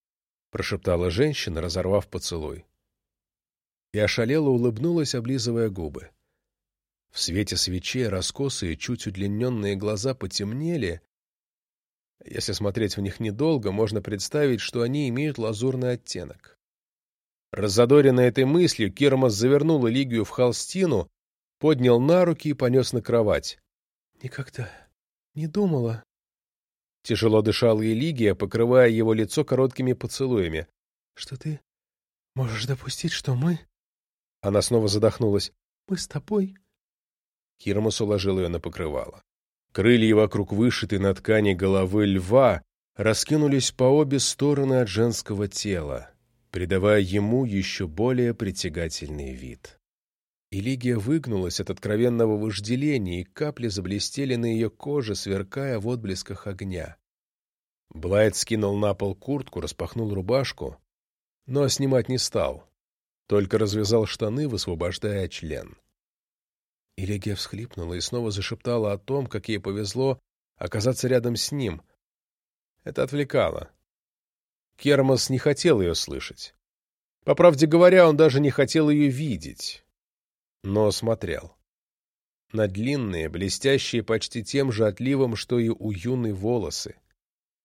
Speaker 1: — прошептала женщина, разорвав поцелуй. И ошалела улыбнулась, облизывая губы. В свете свечей раскосые, чуть удлиненные глаза потемнели. Если смотреть в них недолго, можно представить, что они имеют лазурный оттенок. Разодоренный этой мыслью, Кирмас завернул Элигию в холстину, поднял на руки и понес на кровать. «Никогда не думала». Тяжело дышала Элигия, покрывая его лицо короткими поцелуями. «Что ты можешь допустить, что мы...» Она снова задохнулась. «Мы с тобой Хирмас уложил ее на покрывало. Крылья вокруг вышитой на ткани головы льва раскинулись по обе стороны от женского тела, придавая ему еще более притягательный вид. И Лигия выгнулась от откровенного вожделения, и капли заблестели на ее коже, сверкая в отблесках огня. Блайт скинул на пол куртку, распахнул рубашку, но снимать не стал, только развязал штаны, высвобождая член. Элегия всхлипнула и снова зашептала о том, как ей повезло оказаться рядом с ним. Это отвлекало. Кермас не хотел ее слышать. По правде говоря, он даже не хотел ее видеть. Но смотрел. На длинные, блестящие почти тем же отливом, что и у юной волосы.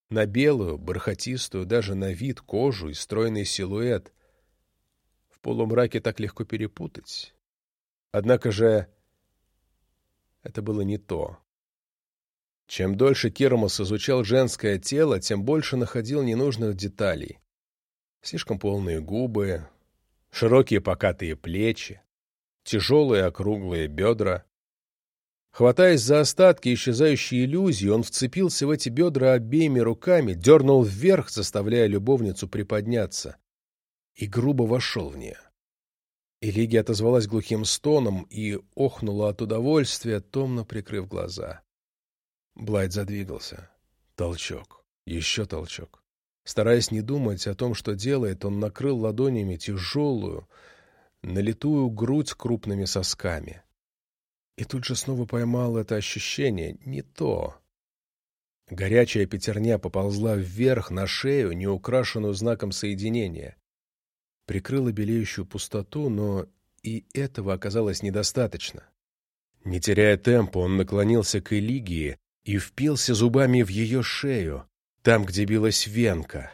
Speaker 1: На белую, бархатистую, даже на вид кожу и стройный силуэт. В полумраке так легко перепутать. Однако же это было не то. Чем дольше Кермас изучал женское тело, тем больше находил ненужных деталей. Слишком полные губы, широкие покатые плечи, тяжелые округлые бедра. Хватаясь за остатки исчезающей иллюзии, он вцепился в эти бедра обеими руками, дернул вверх, заставляя любовницу приподняться, и грубо вошел в нее. Элиги отозвалась глухим стоном и охнула от удовольствия, томно прикрыв глаза. Блайт задвигался. Толчок. Еще толчок. Стараясь не думать о том, что делает, он накрыл ладонями тяжелую, налитую грудь крупными сосками. И тут же снова поймал это ощущение. Не то. Горячая пятерня поползла вверх на шею, не украшенную знаком соединения прикрыла белеющую пустоту, но и этого оказалось недостаточно. Не теряя темпа, он наклонился к Элигии и впился зубами в ее шею, там, где билась венка.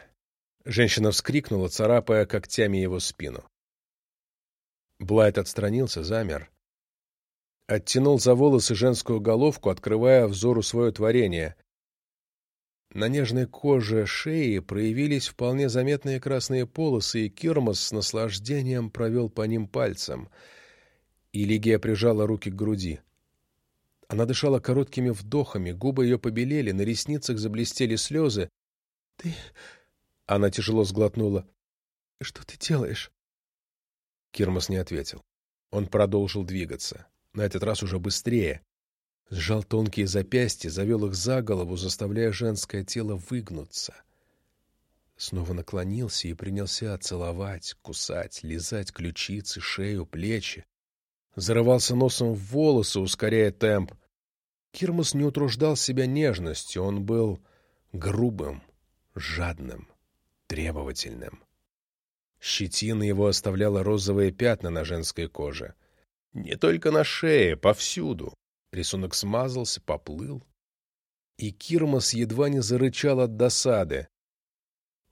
Speaker 1: Женщина вскрикнула, царапая когтями его спину. Блайт отстранился, замер. Оттянул за волосы женскую головку, открывая взору свое творение. На нежной коже шеи проявились вполне заметные красные полосы, и Кирмос с наслаждением провел по ним пальцем. И Лигия прижала руки к груди. Она дышала короткими вдохами, губы ее побелели, на ресницах заблестели слезы. — Ты... — она тяжело сглотнула.
Speaker 2: Что ты делаешь?
Speaker 1: Кирмас не ответил. Он продолжил двигаться, на этот раз уже быстрее. Сжал тонкие запястья, завел их за голову, заставляя женское тело выгнуться. Снова наклонился и принялся целовать, кусать, лизать ключицы, шею, плечи. Зарывался носом в волосы, ускоряя темп. Кирмас не утруждал себя нежностью, он был грубым, жадным, требовательным. Щетина его оставляла розовые пятна на женской коже. Не только на шее, повсюду. Рисунок смазался, поплыл. И Кирмас едва не зарычал от досады.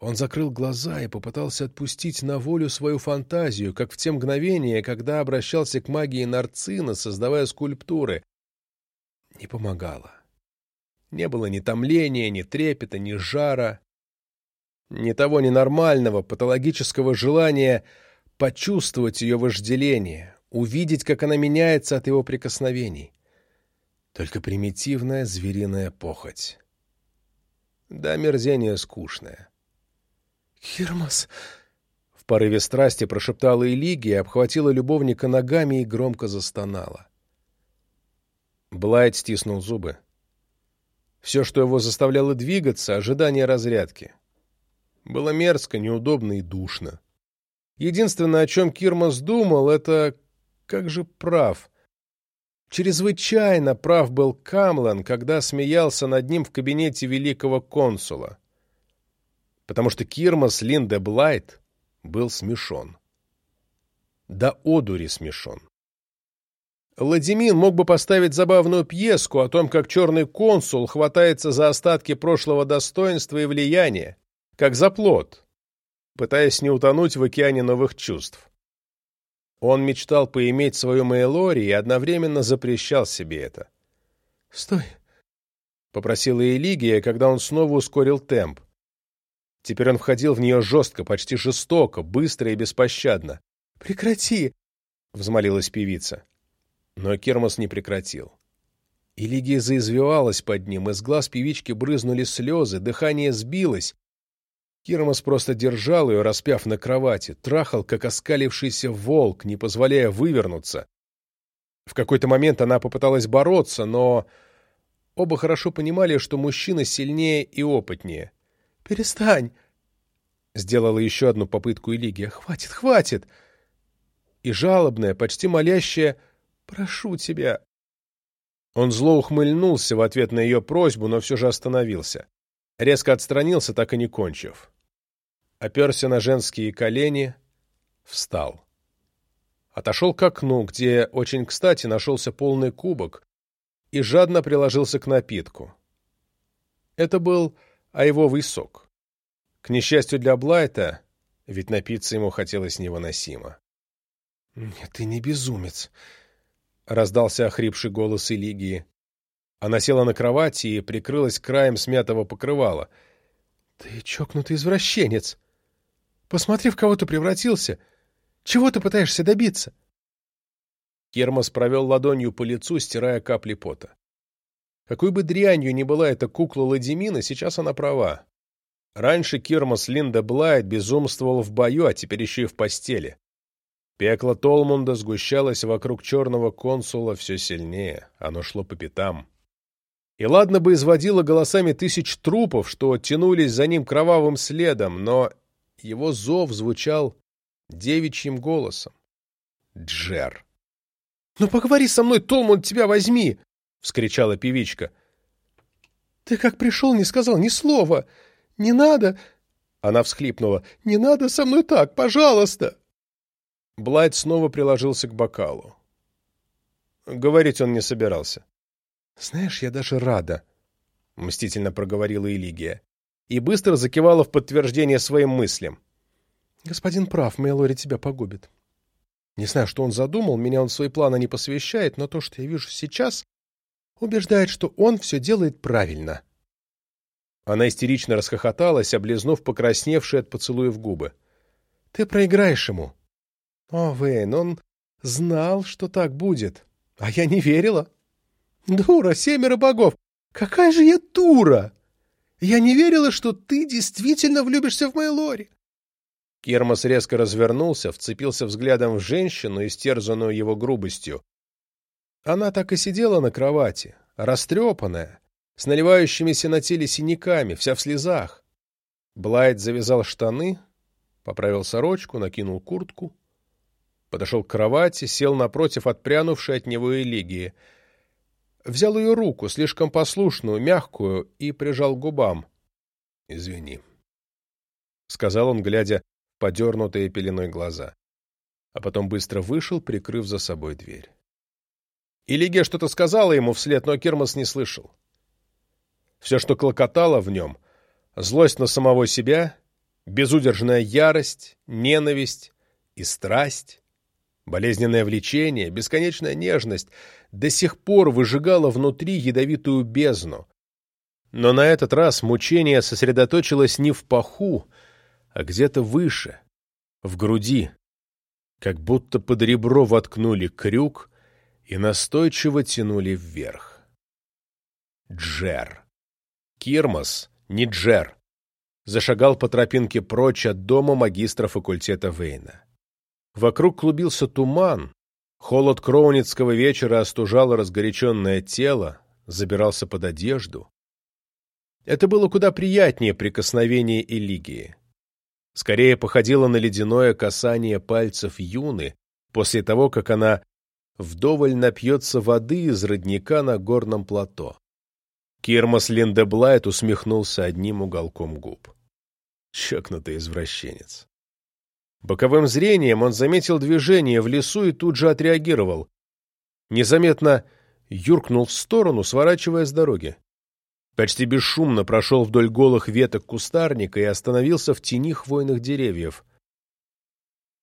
Speaker 1: Он закрыл глаза и попытался отпустить на волю свою фантазию, как в те мгновения, когда обращался к магии Нарцина, создавая скульптуры. Не помогало. Не было ни томления, ни трепета, ни жара ни того ненормального, патологического желания почувствовать ее вожделение, увидеть, как она меняется от его прикосновений. Только примитивная звериная похоть. Да, мерзение скучное.
Speaker 2: «Хирмас!»
Speaker 1: В порыве страсти прошептала Элигия, обхватила любовника ногами и громко застонала. Блайт стиснул зубы. Все, что его заставляло двигаться, — ожидание разрядки. Было мерзко, неудобно и душно. Единственное, о чем Кирмас думал, это как же прав. Чрезвычайно прав был Камлан, когда смеялся над ним в кабинете великого консула. Потому что Кирмас Линде Блайт был смешон. Да одури смешон. Ладимин мог бы поставить забавную пьеску о том, как черный консул хватается за остатки прошлого достоинства и влияния, как за плод, пытаясь не утонуть в океане новых чувств. Он мечтал поиметь свою Мейлори и одновременно запрещал себе это.
Speaker 2: «Стой!»
Speaker 1: — попросила Элигия, когда он снова ускорил темп. Теперь он входил в нее жестко, почти жестоко, быстро и беспощадно.
Speaker 2: «Прекрати!»
Speaker 1: — взмолилась певица. Но Кермос не прекратил. Элигия заизвивалась под ним, из глаз певички брызнули слезы, дыхание сбилось, Кирмас просто держал ее, распяв на кровати, трахал, как оскалившийся волк, не позволяя вывернуться. В какой-то момент она попыталась бороться, но оба хорошо понимали, что мужчина сильнее и опытнее.
Speaker 2: «Перестань!»
Speaker 1: — сделала еще одну попытку Элигия. «Хватит, хватит!» И жалобная, почти молящая «Прошу тебя!» Он зло ухмыльнулся в ответ на ее просьбу, но все же остановился. Резко отстранился, так и не кончив. Оперся на женские колени, встал. Отошел к окну, где очень кстати нашелся полный кубок, и жадно приложился к напитку. Это был айвовый сок. К несчастью для Блайта, ведь напиться ему хотелось невыносимо.
Speaker 2: — Нет, ты не безумец, —
Speaker 1: раздался охрипший голос Элигии. Она села на кровати и прикрылась краем смятого покрывала.
Speaker 2: «Ты чокнутый извращенец! Посмотри, в кого ты превратился! Чего ты пытаешься добиться?»
Speaker 1: Кермас провел ладонью по лицу, стирая капли пота. Какой бы дрянью ни была эта кукла Ладимина, сейчас она права. Раньше Кирмас Линда Блайт безумствовал в бою, а теперь еще и в постели. Пекло Толмунда сгущалось вокруг черного консула все сильнее. Оно шло по пятам. И ладно бы изводило голосами тысяч трупов, что тянулись за ним кровавым следом, но его зов звучал девичьим голосом. Джер.
Speaker 2: «Ну поговори со мной, Толмунд, тебя возьми!»
Speaker 1: — вскричала певичка.
Speaker 2: «Ты как пришел, не сказал ни слова! Не надо!»
Speaker 1: Она всхлипнула.
Speaker 2: «Не надо со мной так, пожалуйста!»
Speaker 1: Блайт снова приложился к бокалу. Говорить он не собирался.
Speaker 2: «Знаешь, я даже рада», — мстительно проговорила Элигия,
Speaker 1: и быстро закивала в подтверждение своим мыслям.
Speaker 2: «Господин прав, Мэлори тебя погубит. Не знаю, что он задумал, меня он в свои планы не посвящает, но то, что я вижу сейчас, убеждает, что он все делает правильно».
Speaker 1: Она истерично расхохоталась, облизнув покрасневшие от поцелуев губы.
Speaker 2: «Ты проиграешь ему». «О, Вейн, он знал, что так будет, а я не верила». Дура, семеро богов! Какая же я дура! Я не верила, что ты действительно влюбишься в Мейлори.
Speaker 1: Кермас резко развернулся, вцепился взглядом в женщину, истерзанную его грубостью. Она так и сидела на кровати, растрепанная, с наливающимися на теле синяками, вся в слезах. Блайт завязал штаны, поправил сорочку, накинул куртку, подошел к кровати, сел напротив отпрянувшей от него Элигии. Взял ее руку, слишком послушную, мягкую, и прижал к губам. — Извини, — сказал он, глядя в подернутые пеленой глаза. А потом быстро вышел, прикрыв за собой дверь. Элигия что-то сказала ему вслед, но Кирмас не слышал. Все, что клокотало в нем — злость на самого себя, безудержная ярость, ненависть и страсть, болезненное влечение, бесконечная нежность — до сих пор выжигало внутри ядовитую бездну. Но на этот раз мучение сосредоточилось не в паху, а где-то выше, в груди, как будто под ребро воткнули крюк и настойчиво тянули вверх. Джер. Кирмас, не Джер. Зашагал по тропинке прочь от дома магистра факультета Вейна. Вокруг клубился туман, холод кроуницкого вечера остужал разгоряченное тело, забирался под одежду. Это было куда приятнее прикосновение Элигии. Скорее походило на ледяное касание пальцев Юны после того, как она вдоволь напьется воды из родника на горном плато. Кирмас Линдеблайт усмехнулся одним уголком губ. Чокнутый извращенец. Боковым зрением он заметил движение в лесу и тут же отреагировал. Незаметно юркнул в сторону, сворачивая с дороги. Почти бесшумно прошел вдоль голых веток кустарника и остановился в тени хвойных деревьев.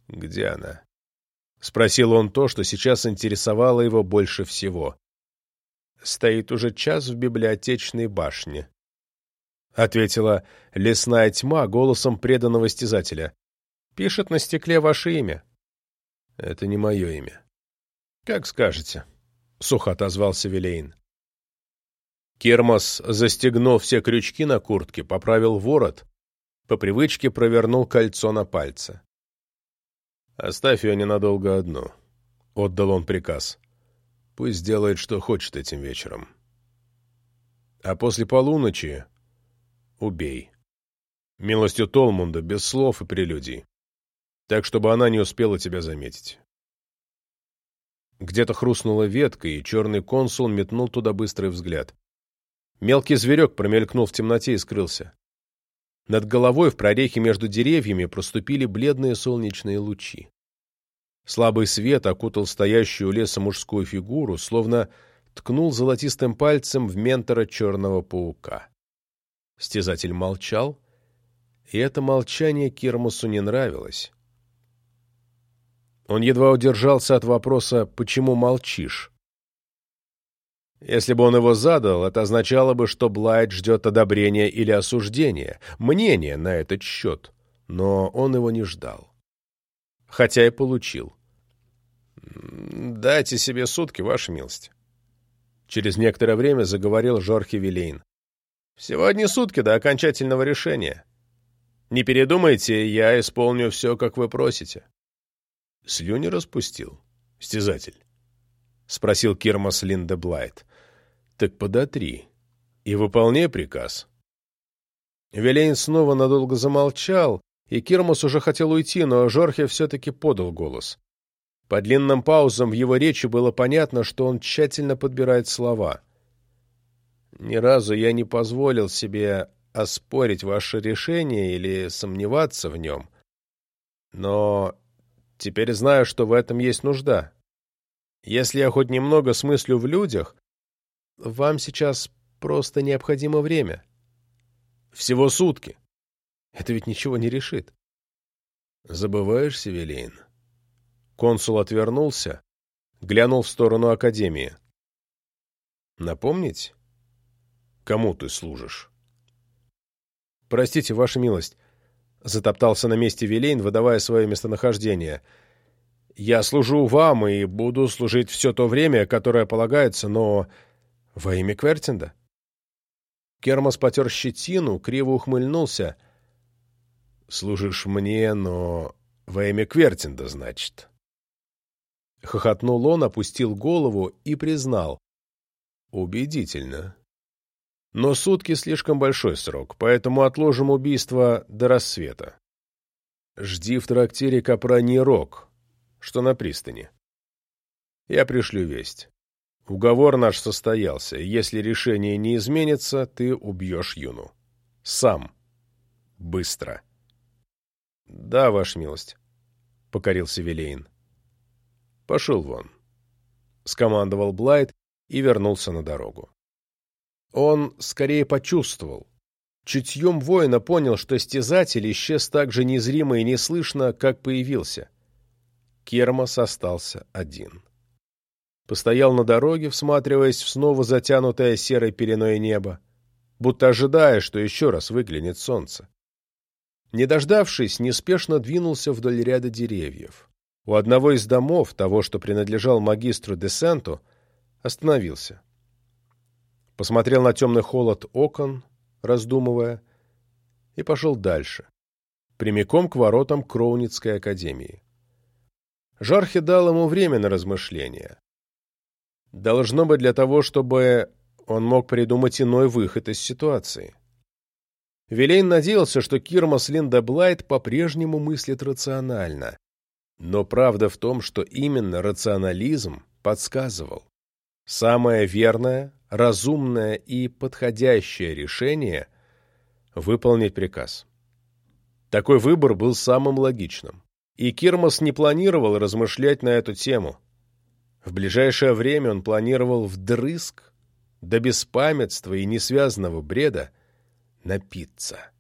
Speaker 1: «Где она?» — спросил он то, что сейчас интересовало его больше всего стоит уже час в библиотечной башне», — ответила лесная тьма голосом преданного стязателя. «Пишет на стекле ваше имя». «Это не мое имя». «Как скажете», — сухо отозвался Вилейн. Кермас застегнул все крючки на куртке, поправил ворот, по привычке провернул кольцо на пальце. «Оставь ее ненадолго одну», — отдал он приказ. Пусть делает, что хочет этим вечером. А после полуночи убей. Милостью Толмунда, без слов и прелюдий. Так, чтобы она не успела тебя заметить. Где-то хрустнула ветка, и черный консул метнул туда быстрый взгляд. Мелкий зверек промелькнул в темноте и скрылся. Над головой в прорехе между деревьями проступили бледные солнечные лучи. Слабый свет окутал стоящую у леса мужскую фигуру, словно ткнул золотистым пальцем в ментора черного паука. Стязатель молчал, и это молчание Кирмусу не нравилось. Он едва удержался от вопроса «почему молчишь?». Если бы он его задал, это означало бы, что Блайт ждет одобрения или осуждения, мнения на этот счет, но он его не ждал. Хотя и получил. «Дайте себе сутки, ваша милость». Через некоторое время заговорил Жорхи Вилейн. «Всего одни сутки до окончательного решения. Не передумайте, я исполню все, как вы просите». «Слюни распустил, стязатель?» — спросил Кирмас Линда Блайт. «Так подотри и выполняй приказ». Вилейн снова надолго замолчал, и Кирмас уже хотел уйти, но Жорхе все-таки подал голос. По длинным паузам в его речи было понятно, что он тщательно подбирает слова. «Ни разу я не позволил себе оспорить ваше решение или сомневаться в нем. Но теперь знаю, что в этом есть нужда. Если я хоть немного смыслю в людях, вам сейчас просто необходимо время. Всего сутки. Это ведь ничего не решит. Забываешь, Севелин?» Консул отвернулся, глянул в сторону Академии. «Напомнить, кому ты служишь?» «Простите, Ваша милость», — затоптался на месте Вилейн, выдавая свое местонахождение. «Я служу вам и буду служить все то время, которое полагается, но во имя Квертинда». Кермас потер щетину, криво ухмыльнулся. Служишь мне, но во имя Квертинда, значит. Хохотнул он, опустил голову и признал. Убедительно. Но сутки слишком большой срок, поэтому отложим убийство до рассвета. Жди в трактире Капрани Рок, что на пристани. Я пришлю весть. Уговор наш состоялся, если решение не изменится, ты убьешь Юну. Сам. Быстро. — Да, ваша милость, — покорился Вилейн. — Пошел вон, — скомандовал Блайт и вернулся на дорогу. Он скорее почувствовал. Чутьем воина понял, что стязатель исчез так же незримо и неслышно, как появился. Кермас остался один. Постоял на дороге, всматриваясь в снова затянутое серой пеленой небо, будто ожидая, что еще раз выглянет солнце. Не дождавшись, неспешно двинулся вдоль ряда деревьев. У одного из домов, того, что принадлежал магистру Десенту, остановился. Посмотрел на темный холод окон, раздумывая, и пошел дальше, прямиком к воротам Кроуницкой академии. Жархи дал ему время на размышления. Должно быть для того, чтобы он мог придумать иной выход из ситуации. Вилейн надеялся, что Кирмас Линда Блайт по-прежнему мыслит рационально. Но правда в том, что именно рационализм подсказывал. Самое верное, разумное и подходящее решение — выполнить приказ. Такой выбор был самым логичным. И Кирмас не планировал размышлять на эту тему. В ближайшее время он планировал вдрызг, до беспамятства и несвязанного бреда, напиться.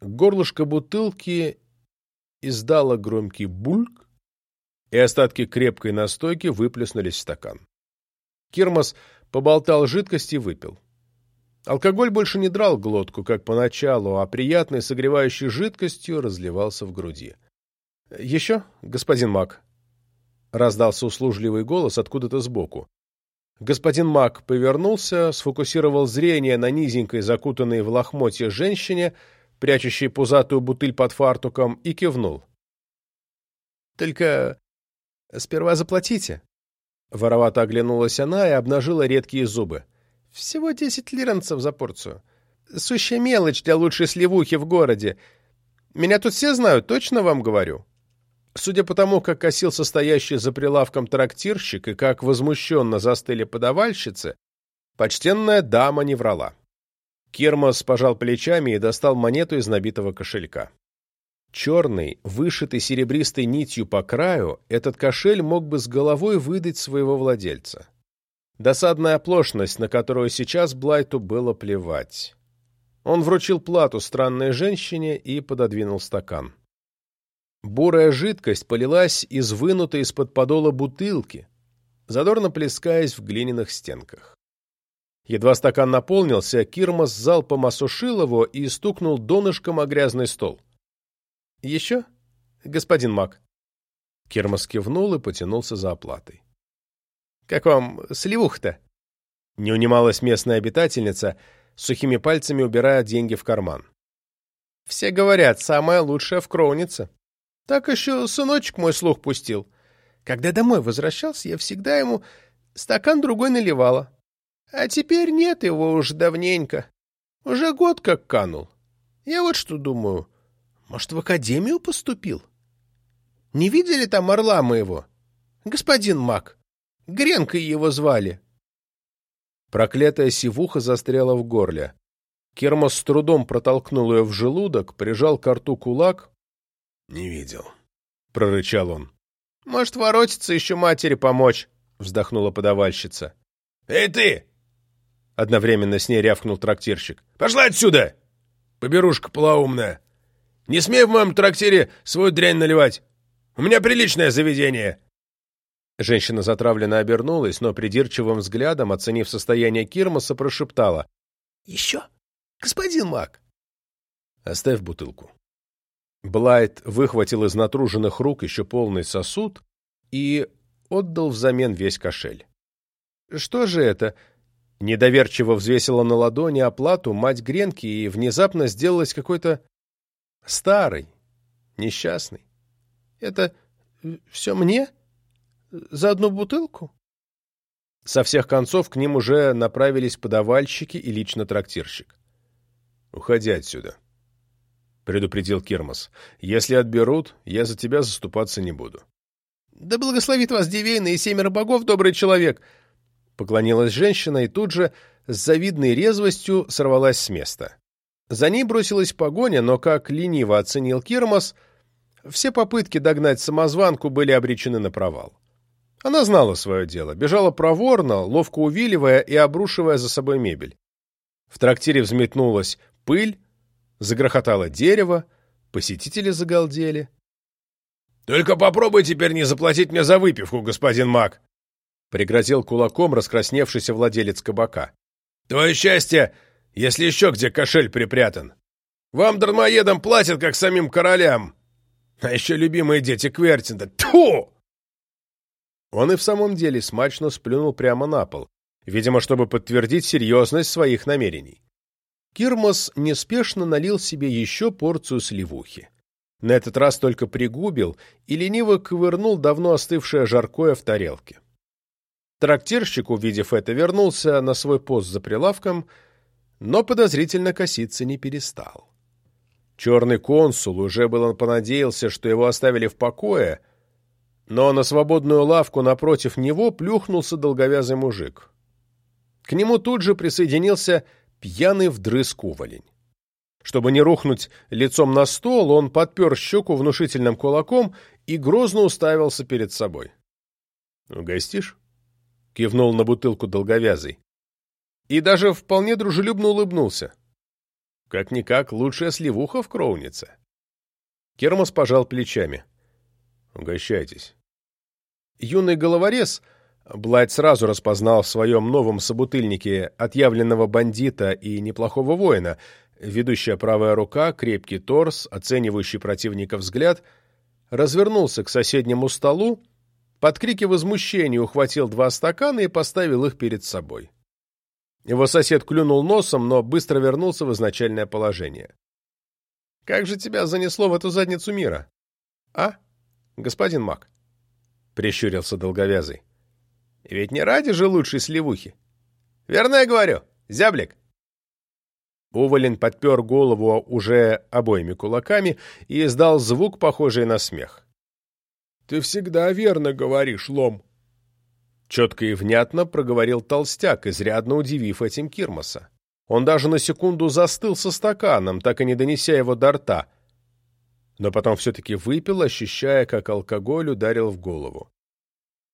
Speaker 1: Горлышко бутылки издало громкий бульк, и остатки крепкой настойки выплеснулись в стакан. Кирмас поболтал жидкость и выпил. Алкоголь больше не драл глотку, как поначалу, а приятной согревающей жидкостью разливался в груди. — Еще, господин Мак? — раздался услужливый голос откуда-то сбоку. Господин Мак повернулся, сфокусировал зрение на низенькой, закутанной в лохмотье женщине, прячущей пузатую бутыль под фартуком, и кивнул. — Только сперва заплатите. Воровато оглянулась она и обнажила редкие зубы. — Всего десять лиранцев за порцию. Сущая мелочь для лучшей сливухи в городе. Меня тут все знают, точно вам говорю. — Судя по тому, как косил состоящий за прилавком трактирщик и как возмущенно застыли подавальщицы, почтенная дама не врала. Кермос пожал плечами и достал монету из набитого кошелька. Черный, вышитый серебристой нитью по краю, этот кошель мог бы с головой выдать своего владельца. Досадная оплошность, на которую сейчас Блайту было плевать. Он вручил плату странной женщине и пододвинул стакан. Бурая жидкость полилась из вынутой из-под подола бутылки, задорно плескаясь в глиняных стенках. Едва стакан наполнился, Кирмас залпом осушил его и стукнул донышком о грязный стол. — Еще, господин Мак? Кирмас кивнул и потянулся за оплатой. — Как вам сливух-то? Не унималась местная обитательница, сухими пальцами убирая деньги в карман. — Все говорят, самая лучшая в Кроунице. Так еще сыночек мой слух пустил. Когда домой возвращался, я всегда ему стакан другой наливала. А теперь нет его уж давненько. Уже год как канул. Я вот что думаю. Может, в академию поступил? Не видели там орла моего? Господин Мак. Гренкой его звали. Проклятая сивуха застряла в горле. Кермос с трудом протолкнул ее в желудок, прижал к рту кулак, «Не видел», — прорычал он.
Speaker 2: «Может, воротиться еще матери помочь», — вздохнула подавальщица.
Speaker 1: «Эй ты!» — одновременно с ней рявкнул трактирщик. «Пошла отсюда! Поберушка полоумная! Не смей в моем трактире свою дрянь наливать! У меня приличное заведение!» Женщина затравленно обернулась, но придирчивым взглядом, оценив состояние Кирмаса, прошептала.
Speaker 2: «Еще? Господин Мак!»
Speaker 1: «Оставь бутылку», Блайт выхватил из натруженных рук еще полный сосуд и отдал взамен весь кошель. — Что же это? Недоверчиво взвесила на ладони оплату мать Гренки и внезапно сделалась какой-то старой, несчастной.
Speaker 2: «Это все мне? За одну бутылку?»
Speaker 1: Со всех концов к ним уже направились подавальщики и лично трактирщик. «Уходи отсюда», — предупредил Кирмос. «Если отберут, я за тебя заступаться не буду».
Speaker 2: «Да благословит вас Дивейна и семеро богов, добрый человек!»
Speaker 1: Поклонилась женщина и тут же с завидной резвостью сорвалась с места. За ней бросилась погоня, но, как лениво оценил Кирмос, все попытки догнать самозванку были обречены на провал. Она знала свое дело, бежала проворно, ловко увиливая и обрушивая за собой мебель. В трактире взметнулась пыль, загрохотало дерево, посетители загалдели. «Только попробуй теперь не заплатить мне за выпивку, господин Мак!» — пригрозил кулаком раскрасневшийся владелец кабака. «Твое счастье, если еще где кошель припрятан. Вам, дармоедам, платят, как самим королям. А еще любимые дети Квертинда. Тьфу!» Он и в самом деле смачно сплюнул прямо на пол, видимо, чтобы подтвердить серьезность своих намерений. Кирмос неспешно налил себе еще порцию сливухи. На этот раз только пригубил и лениво ковырнул давно остывшее жаркое в тарелке. Трактирщик, увидев это, вернулся на свой пост за прилавком, но подозрительно коситься не перестал. Черный консул уже было понадеялся, что его оставили в покое, но на свободную лавку напротив него плюхнулся долговязый мужик. К нему тут же присоединился пьяный вдрызг уволень. Чтобы не рухнуть лицом на стол, он подпер щеку внушительным кулаком и грозно уставился перед собой. «Угостишь?» — кивнул на бутылку долговязый. И даже вполне дружелюбно улыбнулся. Как-никак лучшая сливуха в Кроунице. Кермос пожал плечами. «Угощайтесь». Юный головорез, Блайт сразу распознал в своем новом собутыльнике отъявленного бандита и неплохого воина — Ведущая правая рука, крепкий торс, оценивающий противника взгляд, развернулся к соседнему столу, под крики возмущения ухватил два стакана и поставил их перед собой. Его сосед клюнул носом, но быстро вернулся в изначальное положение. «Как же тебя занесло в эту задницу мира?» «А, господин Мак?» — прищурился долговязый. «Ведь не ради же лучшей сливухи. Верно я говорю, зяблик?» Уволень подпер голову уже обоими кулаками и издал звук, похожий на смех. — Ты всегда верно говоришь, Лом. Четко и внятно проговорил толстяк, изрядно удивив этим Кирмоса. Он даже на секунду застыл со стаканом, так и не донеся его до рта, но потом все-таки выпил, ощущая, как алкоголь ударил в голову.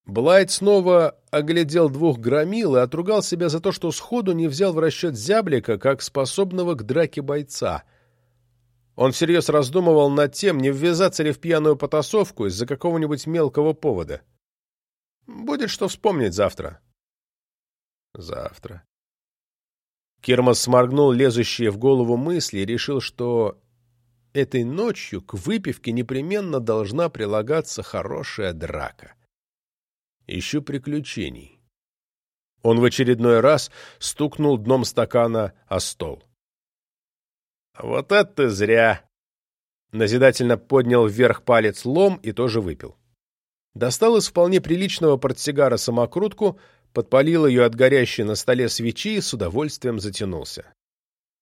Speaker 1: Блайт снова оглядел двух громил и отругал себя за то, что сходу не взял в расчет зяблика как способного к драке бойца. Он всерьез раздумывал над тем, не ввязаться ли в пьяную потасовку из-за какого-нибудь мелкого повода. Будет что вспомнить завтра. Завтра. Кирмас сморгнул лезущие в голову мысли и решил, что этой ночью к выпивке непременно должна прилагаться хорошая драка. Ищу приключений. Он в очередной раз стукнул дном стакана о стол. «Вот это зря!» Назидательно поднял вверх палец лом и тоже выпил. Достал из вполне приличного портсигара самокрутку, подпалил ее от горящей на столе свечи и с удовольствием затянулся.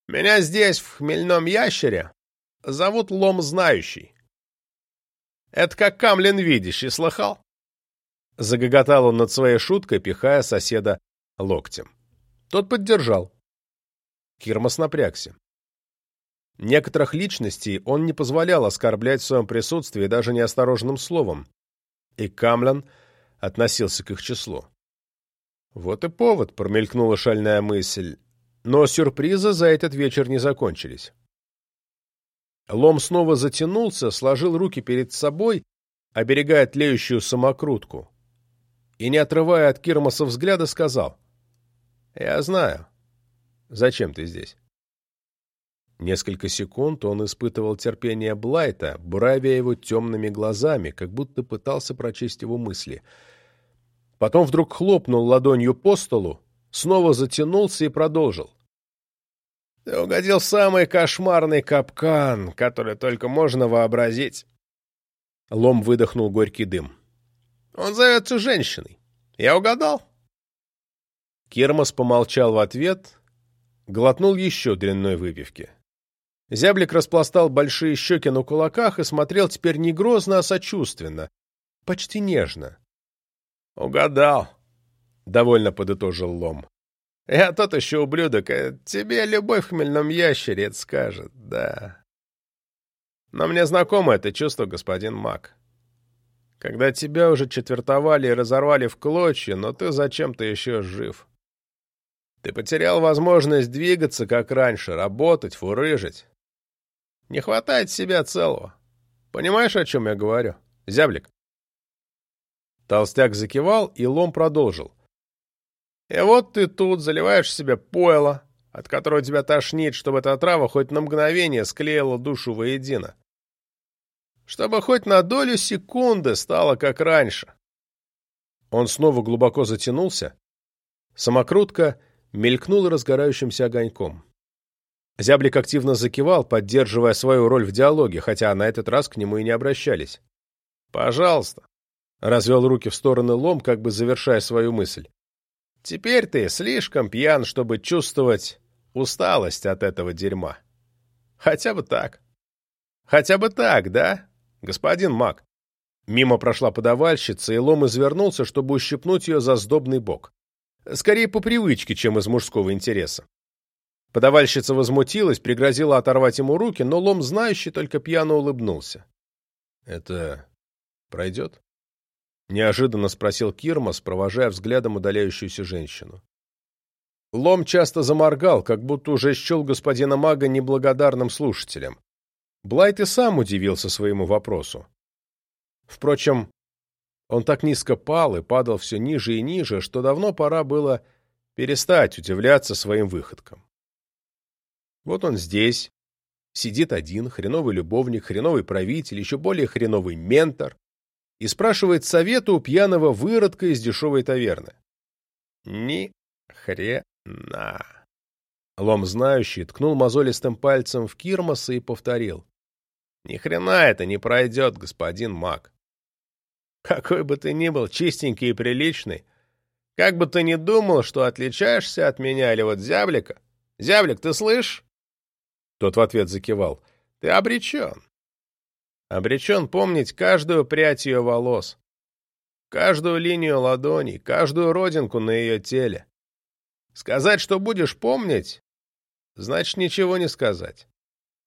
Speaker 1: «Меня здесь, в хмельном ящере, зовут Лом Знающий. Это как камлин видящий, слыхал?» Загоготал он над своей шуткой, пихая соседа локтем. Тот поддержал. Кирмас напрягся. Некоторых личностей он не позволял оскорблять в своем присутствии даже неосторожным словом, и Камлян относился к их числу. Вот и повод, промелькнула шальная мысль, но сюрпризы за этот вечер не закончились. Лом снова затянулся, сложил руки перед собой, оберегая тлеющую самокрутку и, не отрывая от Кирмаса взгляда, сказал. «Я знаю. Зачем ты здесь?» Несколько секунд он испытывал терпение Блайта, буравя его темными глазами, как будто пытался прочесть его мысли. Потом вдруг хлопнул ладонью по столу снова затянулся и продолжил. Ты угодил самый кошмарный капкан, который только можно вообразить. Лом выдохнул горький дым. Он зовется женщиной. Я угадал? Кирмос помолчал в ответ, глотнул еще дрянной выпивки. Зяблик распластал большие щеки на кулаках и смотрел теперь не грозно, а сочувственно, почти нежно. «Угадал», — довольно подытожил Лом. «Я тот еще ублюдок, а тебе любовь в хмельном ящере это скажет, да. Но мне знакомо это чувство, господин Мак. Когда тебя уже четвертовали и разорвали в клочья, но ты зачем-то еще жив. Ты потерял возможность двигаться, как раньше, работать, фурыжить. Не хватает себя целого. Понимаешь, о чем я говорю, зяблик?» Толстяк закивал, и Лом продолжил. «И вот ты тут заливаешь себе пойло, от которого тебя тошнит, чтобы эта трава хоть на мгновение склеила душу воедино. Чтобы хоть на долю секунды стало как раньше». Он снова глубоко затянулся. Самокрутка мелькнула разгорающимся огоньком. Зяблик активно закивал, поддерживая свою роль в диалоге, хотя на этот раз к нему и не обращались. «Пожалуйста», — развел руки в стороны лом, как бы завершая свою мысль. «Теперь ты слишком пьян, чтобы чувствовать усталость от этого дерьма. Хотя бы так. Хотя бы так, да, господин Мак?» Мимо прошла подавальщица, и лом извернулся, чтобы ущипнуть ее за сдобный бок. Скорее по привычке, чем из мужского интереса. Подавальщица возмутилась, пригрозила оторвать ему руки, но лом знающий только пьяно улыбнулся. — Это пройдет? — неожиданно спросил Кирмас, провожая взглядом удаляющуюся женщину. Лом часто заморгал, как будто уже счел господина мага неблагодарным слушателем. Блайт и сам удивился своему вопросу. Впрочем, он так низко пал и падал все ниже и ниже, что давно пора было перестать удивляться своим выходкам. Вот он здесь, сидит один, хреновый любовник, хреновый правитель, еще более хреновый ментор, и спрашивает совета у пьяного выродка из дешевой таверны. Ни хрена. Лом знающий ткнул мозолистым пальцем в Кирмаса и повторил. Ни хрена это не пройдет, господин маг. Какой бы ты ни был чистенький и приличный, как бы ты ни думал, что отличаешься от меня или вот зяблика. Зяблик, ты слышишь? Тот в ответ закивал. «Ты обречен. Обречен помнить каждую прядь ее волос, каждую линию ладоней, каждую родинку на ее теле. Сказать, что будешь помнить, значит ничего не сказать.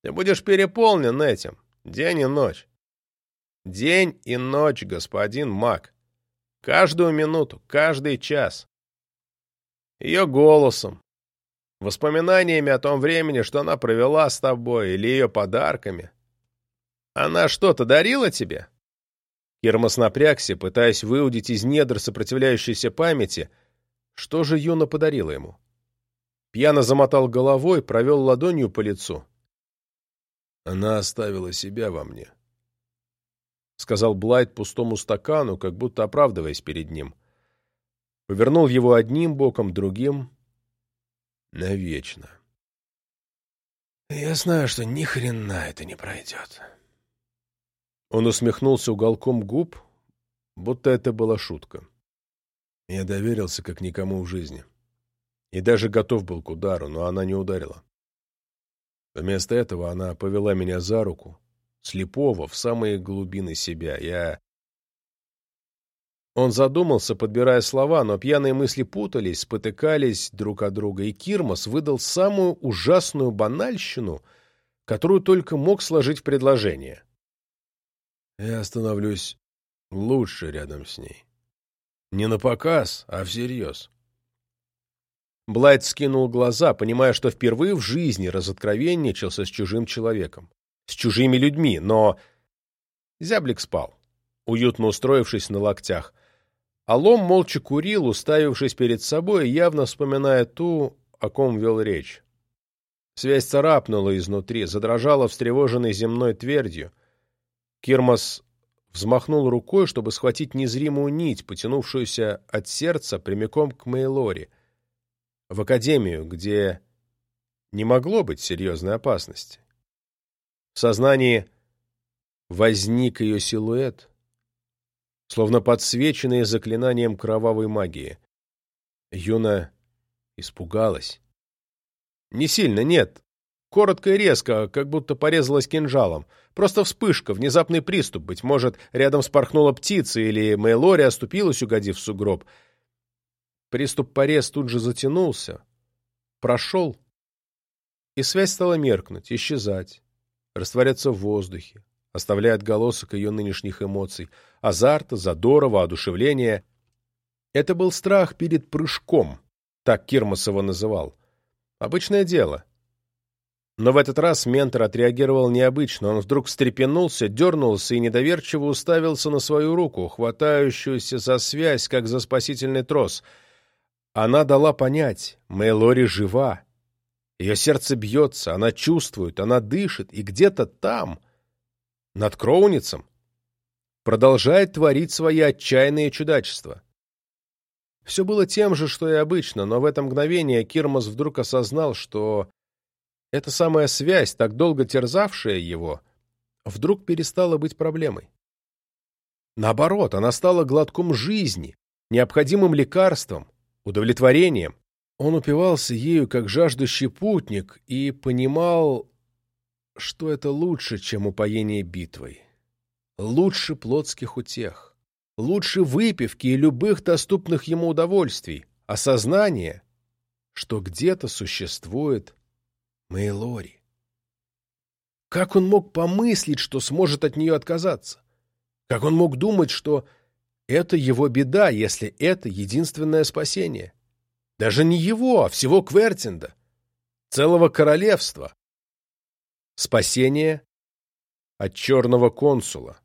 Speaker 1: Ты будешь переполнен этим, день и ночь. День и ночь, господин Мак. Каждую минуту, каждый час. Ее голосом, воспоминаниями о том времени, что она провела с тобой, или ее подарками. Она что-то дарила тебе?» Кирмас напрягся, пытаясь выудить из недр сопротивляющейся памяти, что же Юна подарила ему. Пьяно замотал головой, провел ладонью по лицу. «Она оставила себя во мне», — сказал Блайт пустому стакану, как будто оправдываясь перед ним. Повернул его одним боком, другим, навечно. Я знаю, что ни хрена это не пройдет. Он усмехнулся уголком губ, будто это была шутка. Я доверился как никому в жизни. И даже готов был к удару, но она не ударила. Вместо этого она повела меня за руку, слепого, в самые глубины себя. Я он задумался, подбирая слова, но пьяные мысли путались, спотыкались друг от друга, и Кирмас выдал самую ужасную банальщину, которую только мог сложить в предложение. «Я становлюсь лучше рядом с ней. Не на показ, а всерьез». Блайт скинул глаза, понимая, что впервые в жизни разоткровенничался с чужим человеком, с чужими людьми, но... Зяблик спал, уютно устроившись на локтях. Алом молча курил, уставившись перед собой, явно вспоминая ту, о ком вел речь. Связь царапнула изнутри, задрожала встревоженной земной твердью. Кирмас взмахнул рукой, чтобы схватить незримую нить, потянувшуюся от сердца прямиком к Мейлоре. в академию, где не могло быть серьезной опасности. В сознании возник ее силуэт, словно подсвеченный заклинанием кровавой магии. Юна испугалась. Не сильно, нет. Коротко и резко, как будто порезалась кинжалом. Просто вспышка, внезапный приступ. Быть может, рядом спорхнула птица, или Мейлори оступилась, угодив в сугроб. Приступ-порез тут же затянулся, прошел, и связь стала меркнуть, исчезать, растворяться в воздухе, оставляя отголосок ее нынешних эмоций, азарта, задора, воодушевления. Это был страх перед прыжком, так Кирмас его называл. Обычное дело. Но в этот раз ментор отреагировал необычно. Он вдруг встрепенулся, дернулся и недоверчиво уставился на свою руку, хватающуюся за связь, как за спасительный трос. Она дала понять, Мейлори жива. Ее сердце бьется, она чувствует, она дышит, и где-то там, над Кроуницем, продолжает творить свои отчаянные чудачества. Все было тем же, что и обычно, но в это мгновение Кирмас вдруг осознал, что эта самая связь, так долго терзавшая его, вдруг перестала быть проблемой. Наоборот, она стала глотком жизни, необходимым лекарством, удовлетворением. Он упивался ею как жаждущий путник и понимал, что это лучше, чем упоение битвой. Лучше плотских утех лучше выпивки и любых доступных ему удовольствий, осознание, что где-то существует Мейлори. Как он мог помыслить, что сможет от нее отказаться? Как он мог думать, что это его беда, если это единственное спасение? Даже не его, а всего Квертинда, целого королевства. Спасение от черного консула.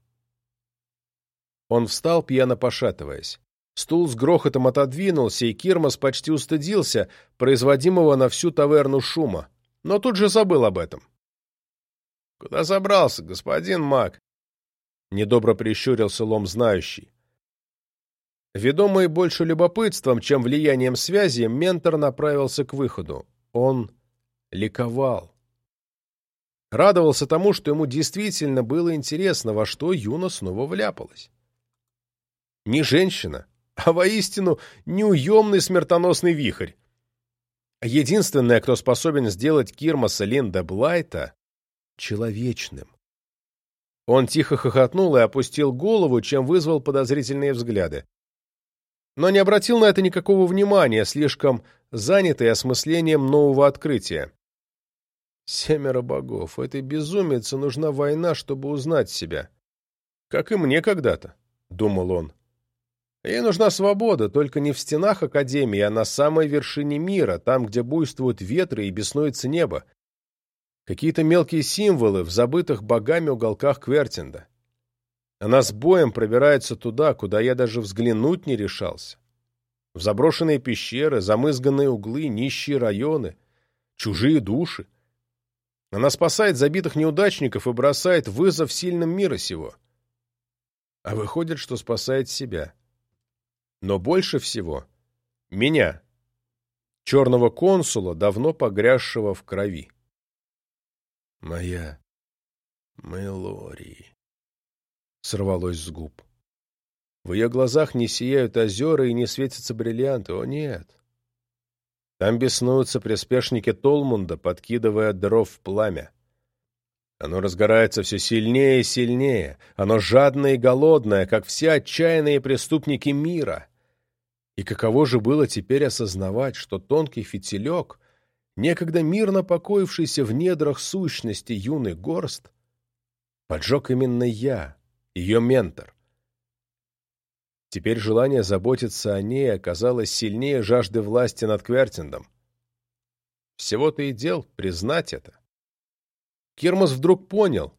Speaker 1: Он встал, пьяно пошатываясь. Стул с грохотом отодвинулся, и Кирмас почти устыдился производимого на всю таверну шума, но тут же забыл об этом. — Куда забрался, господин маг? — недобро прищурился лом знающий. Ведомый больше любопытством, чем влиянием связи, ментор направился к выходу. Он ликовал. Радовался тому, что ему действительно было интересно, во что Юна снова вляпалась не женщина, а воистину неуемный смертоносный вихрь. Единственное, кто способен сделать Кирмаса Линда Блайта человечным. Он тихо хохотнул и опустил голову, чем вызвал подозрительные взгляды. Но не обратил на это никакого внимания, слишком занятый осмыслением нового открытия. Семеро богов. Этой безумице нужна война, чтобы узнать себя. Как и мне когда-то, — думал он. Ей нужна свобода, только не в стенах Академии, а на самой вершине мира, там, где буйствуют ветры и беснуется небо. Какие-то мелкие символы в забытых богами уголках Квертинда. Она с боем пробирается туда, куда я даже взглянуть не решался. В заброшенные пещеры, замызганные углы, нищие районы, чужие души. Она спасает забитых неудачников и бросает вызов сильным мира сего. А выходит, что спасает себя но больше всего меня, черного консула, давно погрязшего в крови. «Моя Мелори», — сорвалось с губ. В ее глазах не сияют озера и не светятся бриллианты. О, нет! Там беснуются приспешники Толмунда, подкидывая дров в пламя. Оно разгорается все сильнее и сильнее. Оно жадное и голодное, как все отчаянные преступники мира. И каково же было теперь осознавать, что тонкий фитилек, некогда мирно покоившийся в недрах сущности юный горст, поджег именно я, ее ментор. Теперь желание заботиться о ней оказалось сильнее жажды власти над Квертиндом. Всего-то и дел признать это. Кирмас вдруг понял.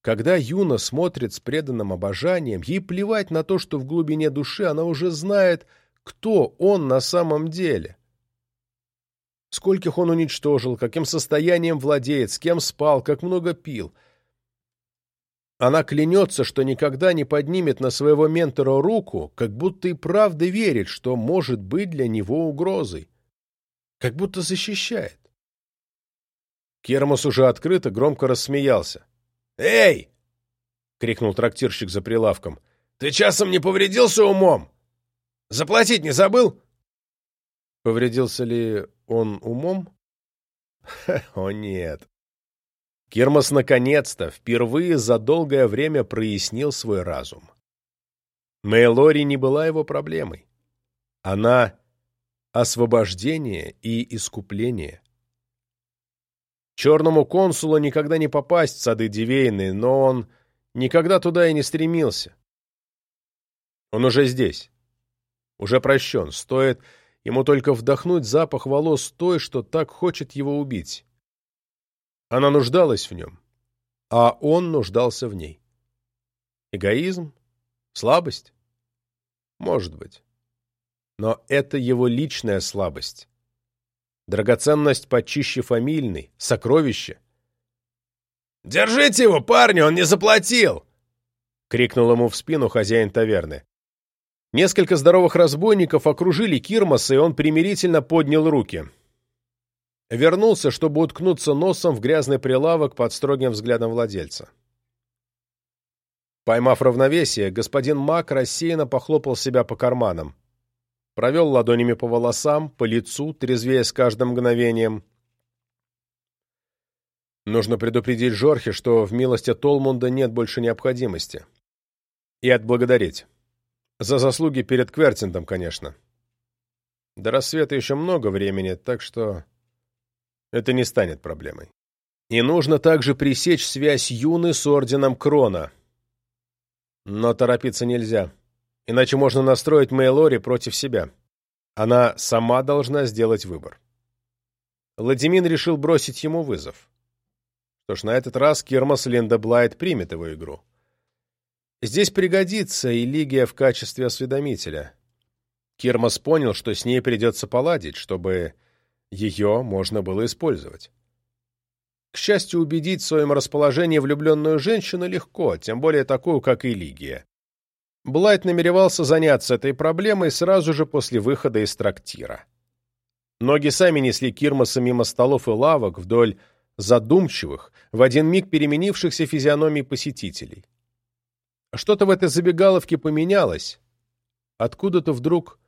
Speaker 1: Когда Юна смотрит с преданным обожанием, ей плевать на то, что в глубине души она уже знает, кто он на самом деле. Скольких он уничтожил, каким состоянием владеет, с кем спал, как много пил. Она клянется, что никогда не поднимет на своего ментора руку, как будто и правда верит, что может быть для него угрозой. как будто защищает. Кермос уже открыто громко рассмеялся. «Эй!» — крикнул трактирщик за прилавком. «Ты часом не повредился умом? Заплатить не забыл?» Повредился ли он умом? О нет. Кермос наконец-то, впервые за долгое время прояснил свой разум. Мейлори не была его проблемой. Она — освобождение и искупление. Черному консулу никогда не попасть в сады Дивейны, но он никогда туда и не стремился. Он уже здесь, уже прощен, стоит ему только вдохнуть запах волос той, что так хочет его убить. Она нуждалась в нем, а он нуждался в ней. Эгоизм? Слабость? Может быть. Но это его личная слабость. Драгоценность почище фамильной, сокровище. «Держите его, парни, он не заплатил!» — крикнул ему в спину хозяин таверны. Несколько здоровых разбойников окружили Кирмаса, и он примирительно поднял руки. Вернулся, чтобы уткнуться носом в грязный прилавок под строгим взглядом владельца. Поймав равновесие, господин Мак рассеянно похлопал себя по карманам провел ладонями по волосам, по лицу, трезвея с каждым мгновением. Нужно предупредить Жорхе, что в милости Толмунда нет больше необходимости. И отблагодарить. За заслуги перед Квертинтом, конечно. До рассвета еще много времени, так что это не станет проблемой. И нужно также пресечь связь Юны с Орденом Крона. Но торопиться нельзя иначе можно настроить Мейлори против себя. Она сама должна сделать выбор. Владимир решил бросить ему вызов. Что ж, на этот раз Кирмас Линда Блайт примет его игру. Здесь пригодится и Лигия в качестве осведомителя. Кирмас понял, что с ней придется поладить, чтобы ее можно было использовать. К счастью, убедить в своем расположении влюбленную женщину легко, тем более такую, как и Лигия. Блайт намеревался заняться этой проблемой сразу же после выхода из трактира. Ноги сами несли Кирмаса мимо столов и лавок вдоль задумчивых, в один миг переменившихся физиономий посетителей. Что-то в этой забегаловке поменялось. Откуда-то вдруг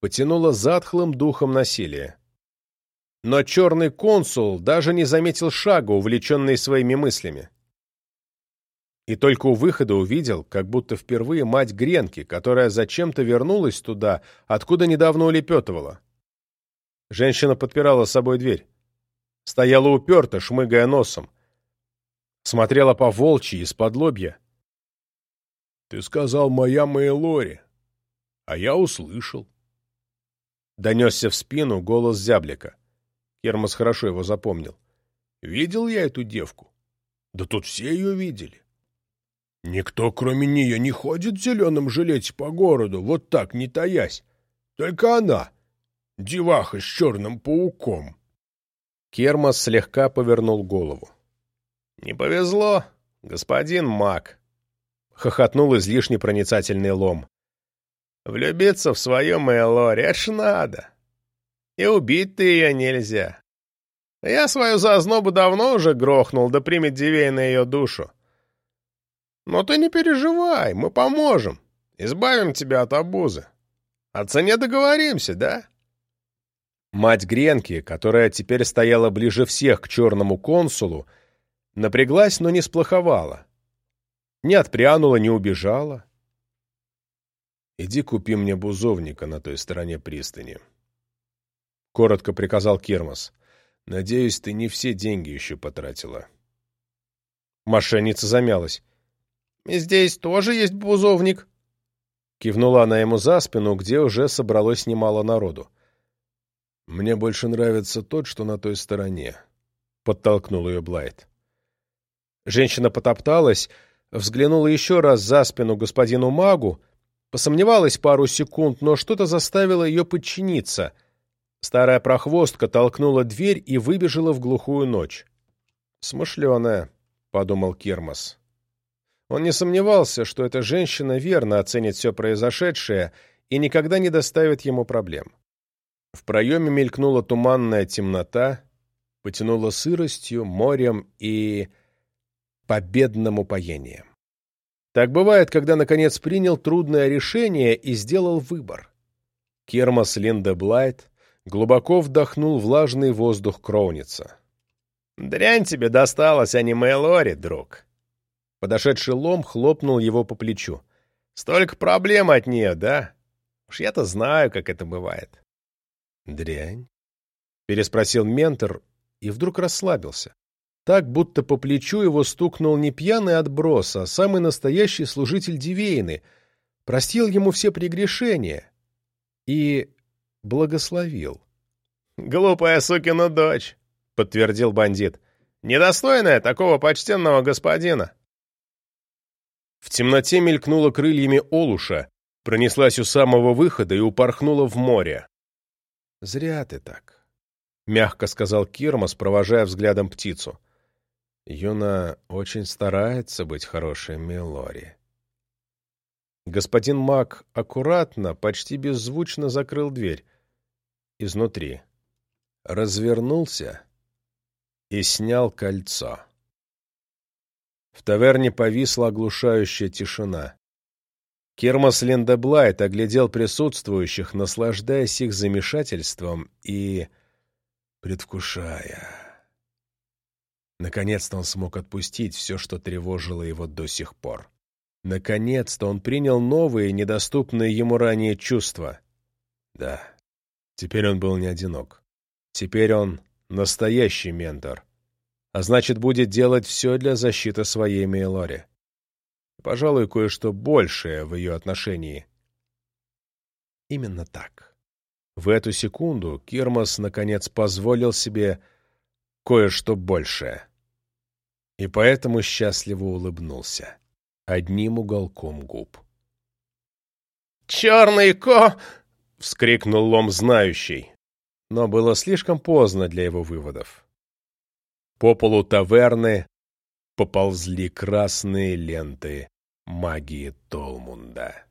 Speaker 1: потянуло затхлым духом насилия. Но черный консул даже не заметил шага, увлеченный своими мыслями. И только у выхода увидел, как будто впервые мать Гренки, которая зачем-то вернулась туда, откуда недавно улепетывала. Женщина подпирала собой дверь. Стояла уперто, шмыгая носом. Смотрела по волчьи из-под лобья. «Ты сказал, моя Мэйлори, а я услышал». Донесся в спину голос зяблика. Кермас хорошо его запомнил. «Видел я эту девку? Да тут все ее видели. Никто, кроме нее, не ходит в зеленом жилете по городу, вот так, не таясь. Только она, деваха с черным пауком. Кермас слегка повернул голову. — Не повезло, господин маг, — хохотнул излишне проницательный лом. — Влюбиться в свою Мэлори, это ж надо. И убить ты ее нельзя. Я свою зазнобу давно уже грохнул, да примет дивей на ее душу. Но ты не переживай, мы поможем. Избавим тебя от обузы. О цене договоримся, да?» Мать Гренки, которая теперь стояла ближе всех к черному консулу, напряглась, но не сплоховала. Не отпрянула, не убежала. «Иди купи мне бузовника на той стороне пристани», — коротко приказал Кермас. «Надеюсь, ты не все деньги еще потратила». Мошенница замялась. «Здесь тоже есть бузовник?» Кивнула она ему за спину, где уже собралось немало народу. «Мне больше нравится тот, что на той стороне», — подтолкнул ее Блайт. Женщина потопталась, взглянула еще раз за спину господину магу, посомневалась пару секунд, но что-то заставило ее подчиниться. Старая прохвостка толкнула дверь и выбежала в глухую ночь. «Смышленая», — подумал Кирмас. Он не сомневался, что эта женщина верно оценит все произошедшее и никогда не доставит ему проблем. В проеме мелькнула туманная темнота, потянула сыростью, морем и победным упоением. Так бывает, когда, наконец, принял трудное решение и сделал выбор. Кермас Линда Блайт глубоко вдохнул влажный воздух Кроуница. «Дрянь тебе досталась, а не Мэлори, друг!» Подошедший лом хлопнул его по плечу. «Столько проблем от нее, да? Уж я-то знаю, как это бывает». «Дрянь?» — переспросил ментор и вдруг расслабился. Так, будто по плечу его стукнул не пьяный отброс, а самый настоящий служитель Дивейны, простил ему все прегрешения и благословил. «Глупая сукина дочь!» — подтвердил бандит. «Недостойная такого почтенного господина!» В темноте мелькнула крыльями олуша, пронеслась у самого выхода и упорхнула в море. «Зря ты так», — мягко сказал Кирмас, провожая взглядом птицу. «Юна очень старается быть хорошей Мелори». Господин Мак аккуратно, почти беззвучно закрыл дверь. Изнутри. Развернулся и снял кольцо. В таверне повисла оглушающая тишина. Кермас Лендеблайт оглядел присутствующих, наслаждаясь их замешательством и предвкушая. Наконец-то он смог отпустить все, что тревожило его до сих пор. Наконец-то он принял новые, недоступные ему ранее чувства. Да, теперь он был не одинок. Теперь он настоящий ментор. А значит, будет делать все для защиты своей Мейлори. Пожалуй, кое-что большее в ее отношении. Именно так. В эту секунду Кирмас, наконец, позволил себе кое-что большее. И поэтому счастливо улыбнулся. Одним уголком губ. «Черный ко!» — вскрикнул лом знающий. Но было слишком поздно для его выводов. По полу таверны поползли красные ленты магии Толмунда.